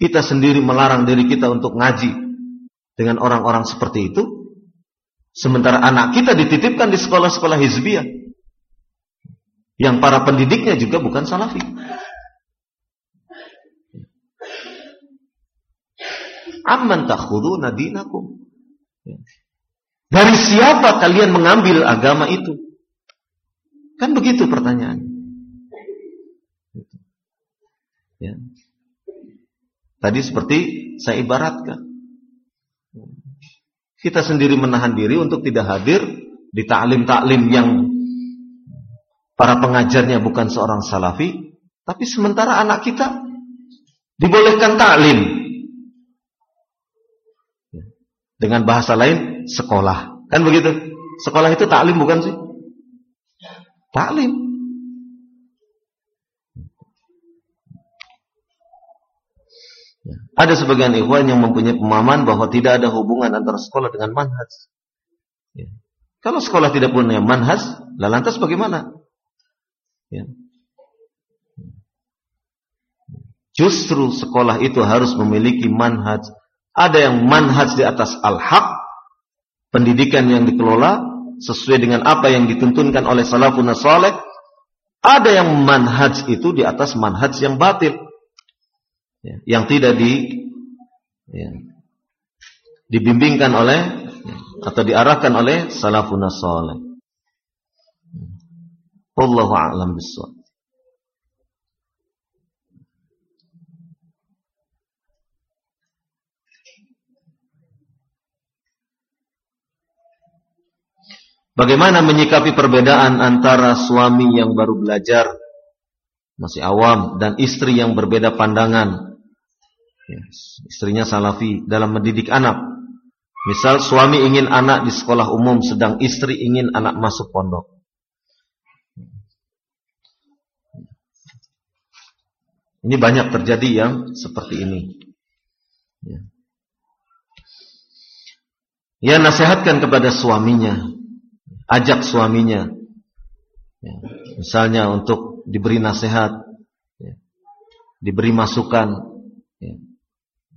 Kita sendiri melarang diri kita untuk ngaji dengan orang-orang seperti itu. Sementara anak kita dititipkan di sekolah-sekolah hizbiyah. Yang para pendidiknya juga bukan salafi. Amman takhuduna dinakum. Dari siapa kalian mengambil agama itu? Kan begitu pertanyaannya. Ya. Tadi seperti saya ibaratkan. Kita sendiri menahan diri untuk tidak hadir di taklim-taklim yang para pengajarnya bukan seorang salafi, tapi sementara anak kita dibolehkan taklim. Ya. Dengan bahasa lain sekolah. Kan begitu? Sekolah itu taklim bukan sih? Taklim. Ada sebagian ikhwan yang mempunyai pemahaman bahwa tidak ada hubungan antara sekolah dengan manhaj. Ya. Kalau sekolah tidak punya manhaj, lantas bagaimana? Ya. Justru sekolah itu harus memiliki manhaj. Ada yang manhaj di atas al-haq, pendidikan yang dikelola sesuai dengan apa yang dituntunkan oleh salafun saleh. Ada yang manhaj itu di atas manhaj yang batil ya, yang tidak di ya, dibimbingkan oleh ya, atau diarahkan oleh salafun saleh. Wallahu a'lam. Bagaimana menyikapi perbedaan antara suami yang baru belajar masih awam dan istri yang berbeda pandangan ya, istrinya salafi dalam mendidik anak. Misal suami ingin anak di sekolah umum sedang istri ingin anak masuk pondok. Ini banyak terjadi yang seperti ini. Ya. Ya nasihatkan kepada suaminya, ajak suaminya. Ya. Misalnya untuk diberi nasihat, ya. diberi masukan, ya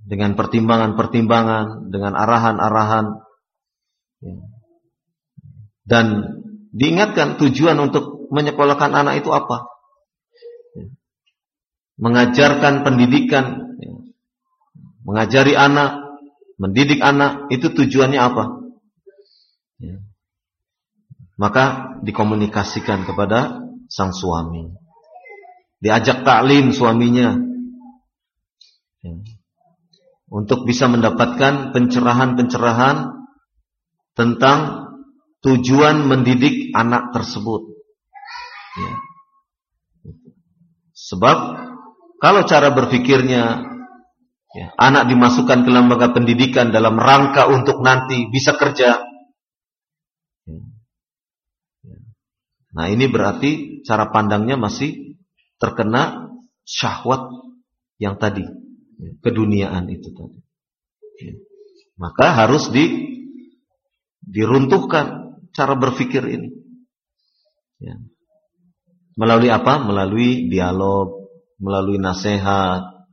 dengan pertimbangan-pertimbangan, dengan arahan-arahan, ya. dan diingatkan tujuan untuk menyekolahkan anak itu apa? Ya. Mengajarkan pendidikan, ya. mengajari anak, mendidik anak, itu tujuannya apa? Maka dikomunikasikan kepada sang suami. Diajak taklim suaminya ya. untuk bisa mendapatkan pencerahan-pencerahan tentang tujuan mendidik anak tersebut. Ya. Sebab kalau cara berpikirnya ya, anak dimasukkan ke lembaga pendidikan dalam rangka untuk nanti bisa kerja. Ya. Ya. Nah ini berarti cara pandangnya masih terkena syahwat yang tadi, ya, keduniaan itu tadi. Ya. Maka harus di diruntuhkan cara berpikir ini. Ya. Melalui apa? Melalui dialog, melalui nasihat,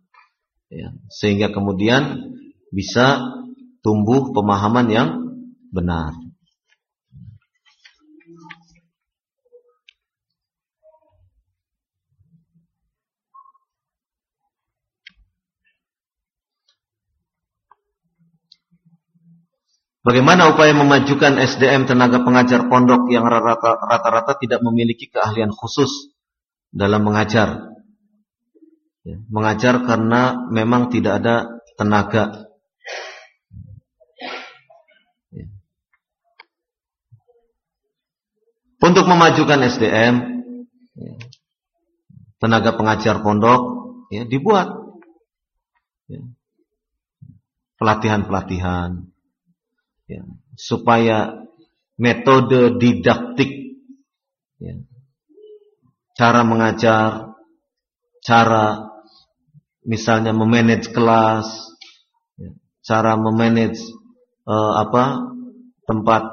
ya, sehingga kemudian bisa tumbuh pemahaman yang benar. Bagaimana upaya memajukan SDM tenaga pengajar pondok yang rata-rata tidak memiliki keahlian khusus dalam mengajar? Ya, mengajar karena memang tidak ada tenaga. Ya. Untuk memajukan SDM, ya, tenaga pengajar pondok, ya, dibuat ya, pelatihan-pelatihan, ya, supaya metode didaktik, ya, cara mengajar, cara misalnya memanage kelas, ya, cara memanage uh, apa tempat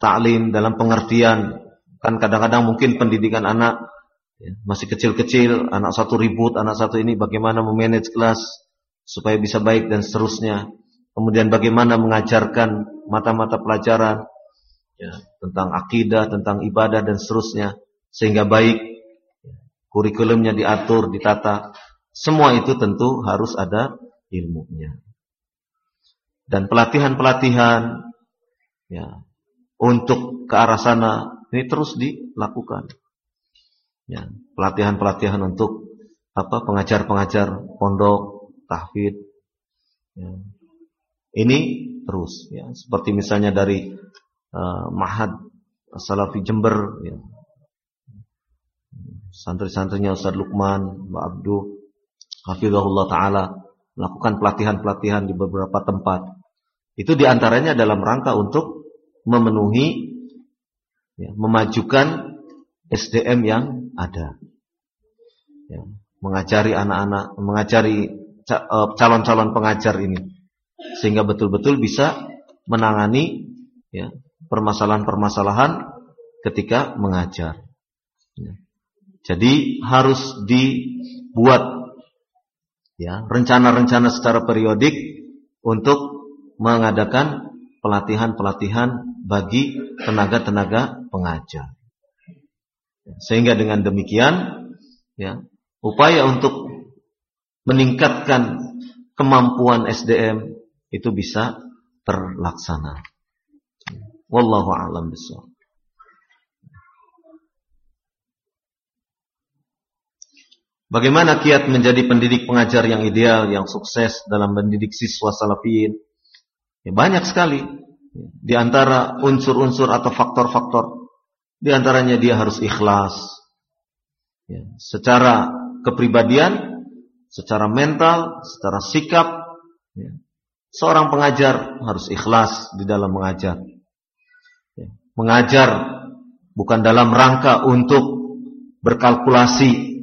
taklim dalam pengertian. Kan kadang-kadang mungkin pendidikan anak ya, masih kecil-kecil, anak satu ribut, anak satu ini bagaimana memanage kelas supaya bisa baik dan seterusnya. Kemudian bagaimana mengajarkan mata-mata pelajaran ya, tentang akidah, tentang ibadah dan seterusnya sehingga baik. Ya, kurikulumnya diatur, ditata. Semua itu tentu harus ada ilmunya. Dan pelatihan-pelatihan ya untuk ke arah sana ini terus dilakukan. Ya, pelatihan-pelatihan untuk apa pengajar-pengajar pondok, tahfidz. Ya. Ini terus ya, seperti misalnya dari uh, Mahad Salafi Jember ya. Santri-santrinya Ustaz Lukman, Mbak Abdul hafizahullah taala melakukan pelatihan-pelatihan di beberapa tempat. Itu di antaranya dalam rangka untuk memenuhi ya, memajukan SDM yang ada. Ya, mengajari anak-anak, mengajari eh, calon-calon pengajar ini sehingga betul-betul bisa menangani ya, permasalahan-permasalahan ketika mengajar. Ya. Jadi harus dibuat ya rencana-rencana secara periodik untuk mengadakan pelatihan-pelatihan bagi tenaga-tenaga pengajar. Sehingga dengan demikian ya upaya untuk meningkatkan kemampuan SDM itu bisa terlaksana. Wallahu a'lam bishawab. Bagaimana kiat menjadi pendidik pengajar yang ideal, yang sukses dalam mendidik siswa salafiyin? Ya, banyak sekali. Di antara unsur-unsur atau faktor-faktor. Di antaranya dia harus ikhlas. Ya, secara kepribadian, secara mental, secara sikap. Ya, seorang pengajar harus ikhlas di dalam mengajar. Mengajar bukan dalam rangka untuk berkalkulasi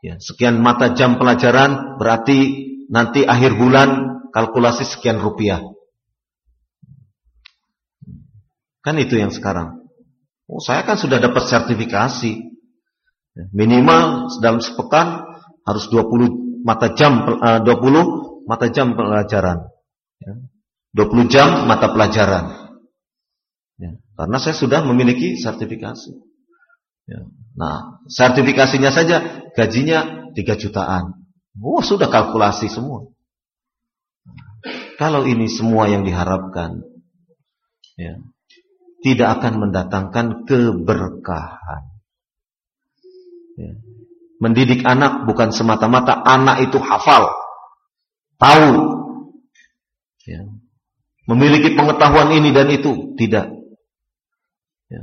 Ya, sekian mata jam pelajaran berarti nanti akhir bulan kalkulasi sekian rupiah. Kan itu yang sekarang. Oh, saya kan sudah dapat sertifikasi. Ya, minimal dalam sepekan harus 20 mata jam 20 eh, mata jam pelajaran. 20 ya, jam mata pelajaran. Karena saya sudah memiliki sertifikasi. Nah, sertifikasinya saja gajinya 3 jutaan. Wah, sudah kalkulasi semua. Kalau ini semua yang diharapkan, ya, tidak akan mendatangkan keberkahan. Ya. Mendidik anak bukan semata-mata anak itu hafal, tahu, ya. memiliki pengetahuan ini dan itu, tidak. Ya.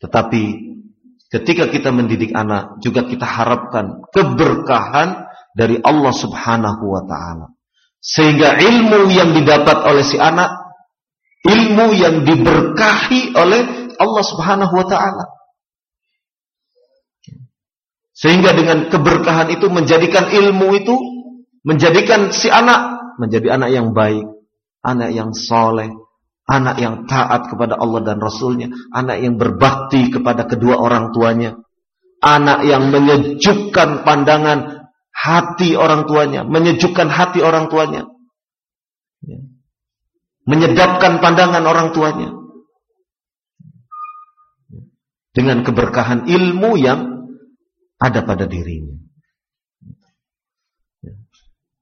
Tetapi ketika kita mendidik anak, juga kita harapkan keberkahan dari Allah Subhanahu wa Ta'ala, sehingga ilmu yang didapat oleh si anak, ilmu yang diberkahi oleh Allah Subhanahu wa Ta'ala. Sehingga dengan keberkahan itu menjadikan ilmu itu menjadikan si anak menjadi anak yang baik, anak yang soleh, anak yang taat kepada Allah dan Rasulnya, anak yang berbakti kepada kedua orang tuanya, anak yang menyejukkan pandangan hati orang tuanya, menyejukkan hati orang tuanya, ya. menyedapkan pandangan orang tuanya, dengan keberkahan ilmu yang ada pada dirinya.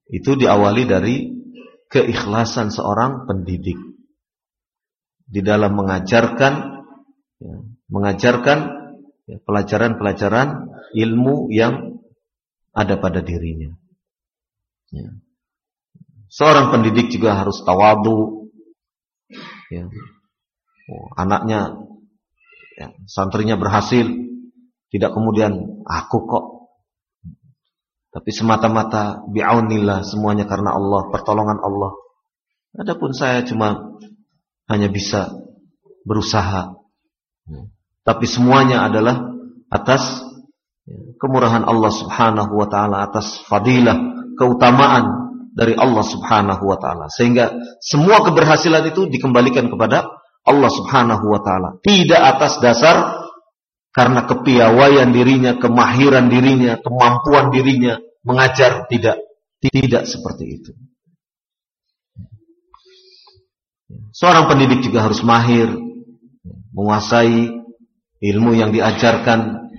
Itu diawali dari keikhlasan seorang pendidik di dalam mengajarkan ya, mengajarkan ya, pelajaran-pelajaran ilmu yang ada pada dirinya. Ya. Seorang pendidik juga harus tawadu. Ya. Oh, anaknya, ya, santrinya berhasil, tidak kemudian aku kok. Tapi semata-mata bi'aunillah semuanya karena Allah, pertolongan Allah. Adapun saya cuma hanya bisa berusaha. Tapi semuanya adalah atas kemurahan Allah Subhanahu wa taala, atas fadilah, keutamaan dari Allah Subhanahu wa taala. Sehingga semua keberhasilan itu dikembalikan kepada Allah Subhanahu wa taala, tidak atas dasar karena kepiawaian dirinya, kemahiran dirinya, kemampuan dirinya mengajar tidak tidak seperti itu. Seorang pendidik juga harus mahir menguasai ilmu yang diajarkan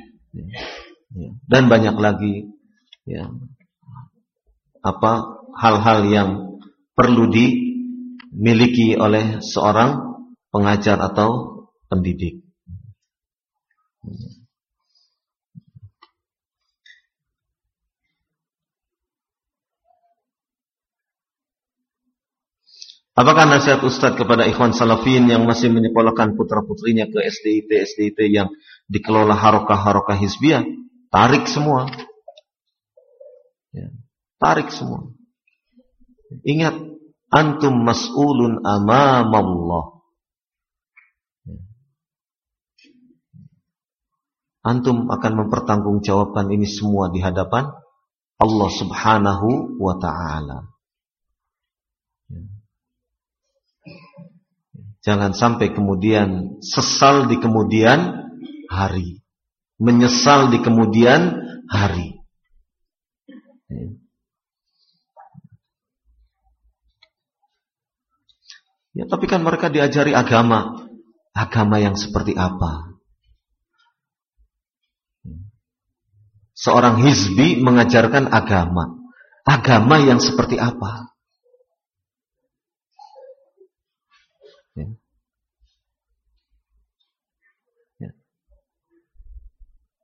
dan banyak lagi ya, apa hal-hal yang perlu dimiliki oleh seorang pengajar atau pendidik. Apakah nasihat Ustadz kepada ikhwan salafin yang masih menyekolahkan putra-putrinya ke SDIT, SDIT yang dikelola harokah-harokah hizbiyah? Tarik semua. Ya, tarik semua. Ingat, antum mas'ulun amamallah. antum akan mempertanggungjawabkan ini semua di hadapan Allah Subhanahu wa taala. Jangan sampai kemudian sesal di kemudian hari, menyesal di kemudian hari. Ya, tapi kan mereka diajari agama. Agama yang seperti apa? Seorang hizbi mengajarkan agama. Agama yang seperti apa?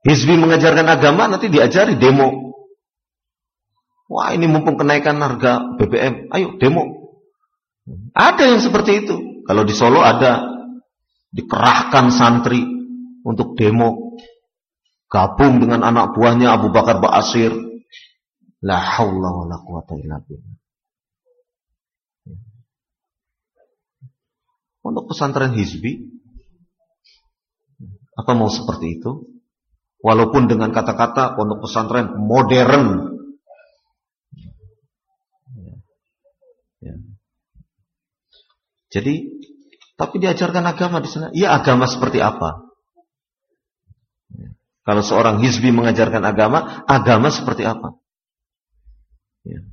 Hizbi mengajarkan agama nanti diajari demo. Wah ini mumpung kenaikan harga BBM, ayo demo. Ada yang seperti itu. Kalau di Solo ada dikerahkan santri untuk demo gabung dengan anak buahnya Abu Bakar Ba'asir. La haula wa la quwata illa billah. Untuk pesantren hizbi, apa mau seperti itu? Walaupun dengan kata-kata pondok pesantren modern. Ya. Jadi, tapi diajarkan agama di sana. Iya agama seperti apa? Kalau seorang hizbi mengajarkan agama, agama seperti apa? Ya.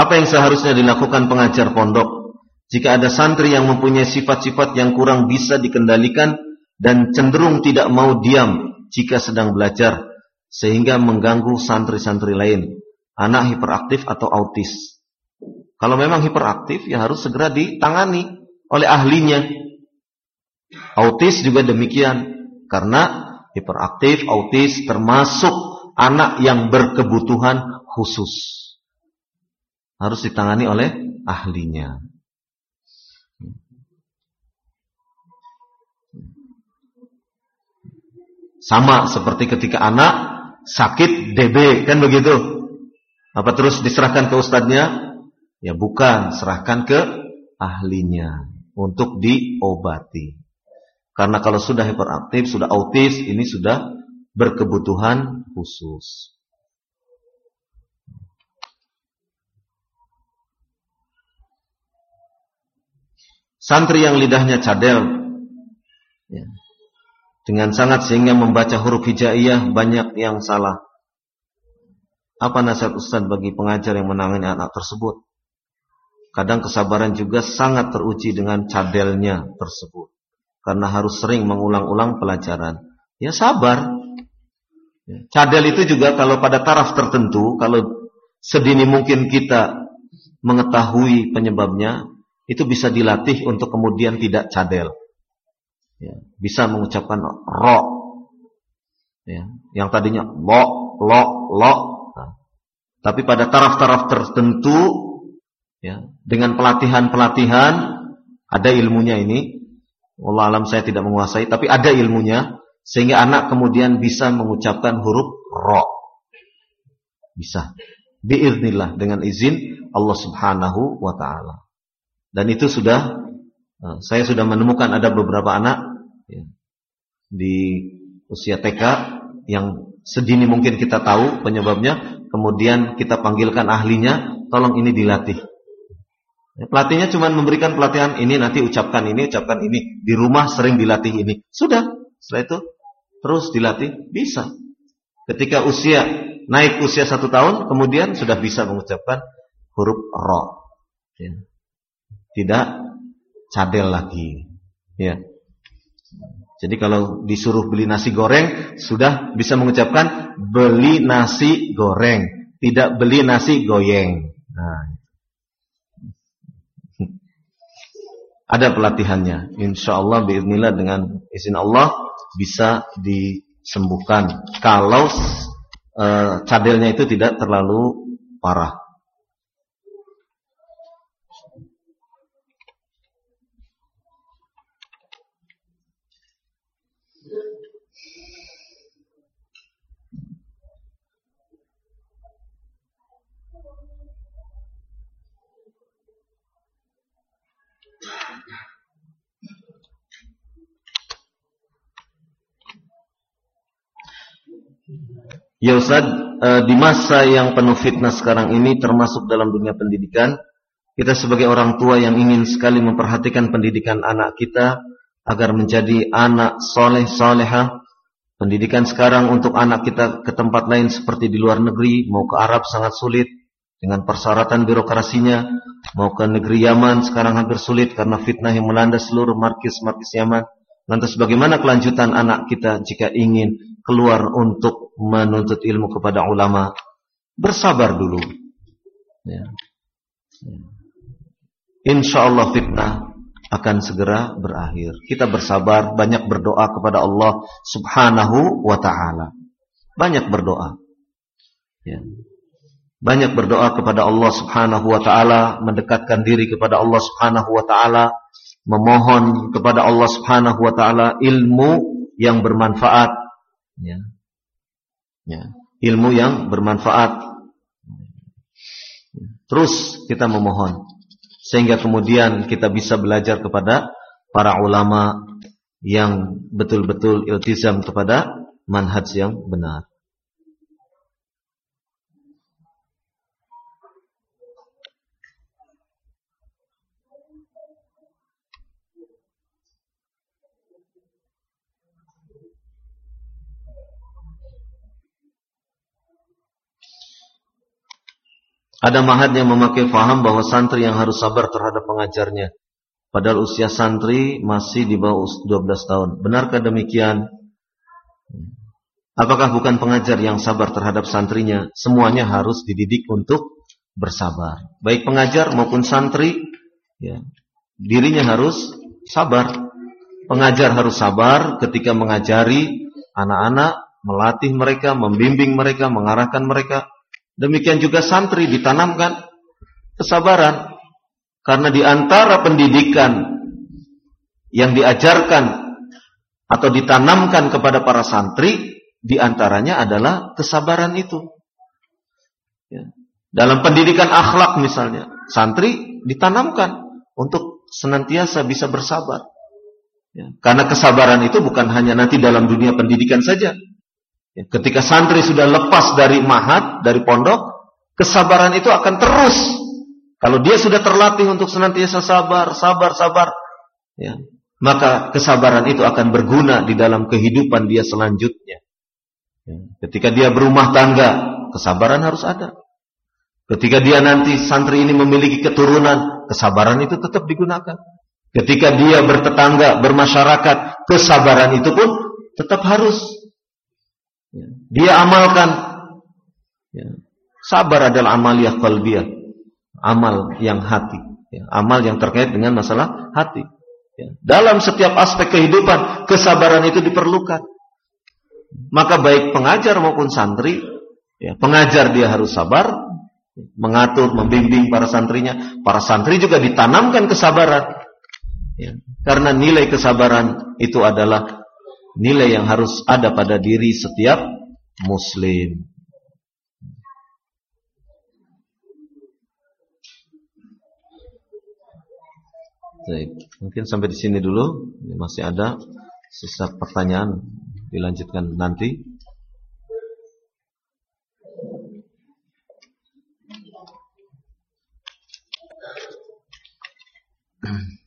Apa yang seharusnya dilakukan pengajar pondok jika ada santri yang mempunyai sifat-sifat yang kurang bisa dikendalikan dan cenderung tidak mau diam jika sedang belajar sehingga mengganggu santri-santri lain. Anak hiperaktif atau autis. Kalau memang hiperaktif ya harus segera ditangani oleh ahlinya. Autis juga demikian karena hiperaktif, autis termasuk anak yang berkebutuhan khusus. Harus ditangani oleh ahlinya. Sama seperti ketika anak sakit DB, kan begitu? Apa terus diserahkan ke ustadznya? Ya bukan, serahkan ke ahlinya untuk diobati. Karena kalau sudah hiperaktif, sudah autis, ini sudah berkebutuhan khusus. Santri yang lidahnya cadel ya, dengan sangat sehingga membaca huruf hijaiyah banyak yang salah. Apa nasihat Ustaz bagi pengajar yang menangani anak tersebut? Kadang kesabaran juga sangat teruji dengan cadelnya tersebut. Karena harus sering mengulang-ulang pelajaran. Ya sabar. Ya, cadel itu juga kalau pada taraf tertentu, kalau sedini mungkin kita mengetahui penyebabnya, itu bisa dilatih untuk kemudian tidak cadel. Ya, bisa mengucapkan ro. Ya, yang tadinya lo, lo, lo. Nah, tapi pada taraf-taraf tertentu ya dengan pelatihan-pelatihan ada ilmunya ini Allah alam saya tidak menguasai tapi ada ilmunya sehingga anak kemudian bisa mengucapkan huruf ro bisa biiznillah dengan izin Allah Subhanahu wa taala dan itu sudah eh, saya sudah menemukan ada beberapa anak ya, di usia TK yang sedini mungkin kita tahu penyebabnya kemudian kita panggilkan ahlinya tolong ini dilatih Ya, pelatihnya cuma memberikan pelatihan ini nanti ucapkan ini, ucapkan ini. Di rumah sering dilatih ini. Sudah. Setelah itu terus dilatih bisa. Ketika usia naik usia satu tahun, kemudian sudah bisa mengucapkan huruf ro. Ya. Tidak cadel lagi. Ya. Jadi kalau disuruh beli nasi goreng, sudah bisa mengucapkan beli nasi goreng, tidak beli nasi goyeng. Nah, Ada pelatihannya. Insya Allah biiznillah dengan izin Allah bisa disembuhkan. Kalau e, cadelnya itu tidak terlalu parah. Ya Ustaz, eh, di masa yang penuh fitnah sekarang ini termasuk dalam dunia pendidikan, kita sebagai orang tua yang ingin sekali memperhatikan pendidikan anak kita agar menjadi anak soleh soleha. Pendidikan sekarang untuk anak kita ke tempat lain seperti di luar negeri, mau ke Arab sangat sulit dengan persyaratan birokrasinya, mau ke negeri Yaman sekarang hampir sulit karena fitnah yang melanda seluruh markis-markis Yaman. Lantas bagaimana kelanjutan anak kita jika ingin keluar untuk menuntut ilmu kepada ulama, bersabar dulu. Ya. Ya. Insya Allah fitnah akan segera berakhir. Kita bersabar, banyak berdoa kepada Allah Subhanahu wa taala. Banyak berdoa. Ya. Banyak berdoa kepada Allah Subhanahu wa taala, mendekatkan diri kepada Allah Subhanahu wa taala, memohon kepada Allah Subhanahu wa taala ilmu yang bermanfaat ya. Ya, ilmu yang bermanfaat. Terus kita memohon sehingga kemudian kita bisa belajar kepada para ulama yang betul-betul iltizam kepada manhaj yang benar. Ada mahat yang memakai faham bahwa santri yang harus sabar terhadap pengajarnya. padahal usia santri masih di bawah 12 tahun. Benarkah demikian? Apakah bukan pengajar yang sabar terhadap santrinya? Semuanya harus dididik untuk bersabar. Baik pengajar maupun santri, ya, dirinya harus sabar. Pengajar harus sabar ketika mengajari anak-anak, melatih mereka, membimbing mereka, mengarahkan mereka. Demikian juga santri ditanamkan kesabaran. Karena di antara pendidikan yang diajarkan atau ditanamkan kepada para santri, di antaranya adalah kesabaran itu. Ya. Dalam pendidikan akhlak misalnya, santri ditanamkan untuk senantiasa bisa bersabar. Ya, karena kesabaran itu bukan hanya nanti dalam dunia pendidikan saja. Ya, ketika santri sudah lepas dari mahat, dari pondok, kesabaran itu akan terus. Kalau dia sudah terlatih untuk senantiasa sabar, sabar, sabar, ya, maka kesabaran itu akan berguna di dalam kehidupan dia selanjutnya. Ya, ketika dia berumah tangga, kesabaran harus ada. Ketika dia nanti santri ini memiliki keturunan, kesabaran itu tetap digunakan. Ketika dia bertetangga, bermasyarakat, kesabaran itu pun tetap harus. Ya. Dia amalkan. Ya. Sabar adalah amaliyah qalbiyah. Amal yang hati. Ya. Amal yang terkait dengan masalah hati. Ya. Dalam setiap aspek kehidupan, kesabaran itu diperlukan. Maka baik pengajar maupun santri, ya, pengajar dia harus sabar, mengatur, membimbing para santrinya. Para santri juga ditanamkan kesabaran. Ya. Karena nilai kesabaran itu adalah nilai yang harus ada pada diri setiap muslim. Baik, mungkin sampai di sini dulu. Masih ada sisa pertanyaan dilanjutkan nanti. *clears throat*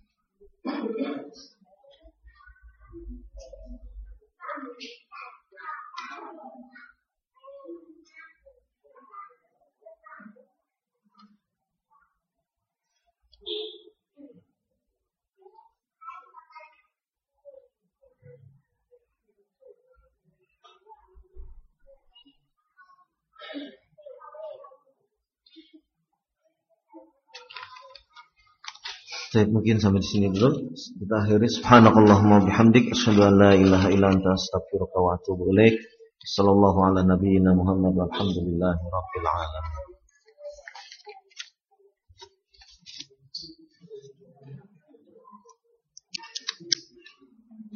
Baik, mungkin sampai di sini dulu. Kita akhiri subhanakallahumma bihamdik asyhadu an la ilaha illa anta astaghfiruka wa atubu ilaik. Sallallahu ala nabiyyina Muhammad walhamdulillahi rabbil alamin.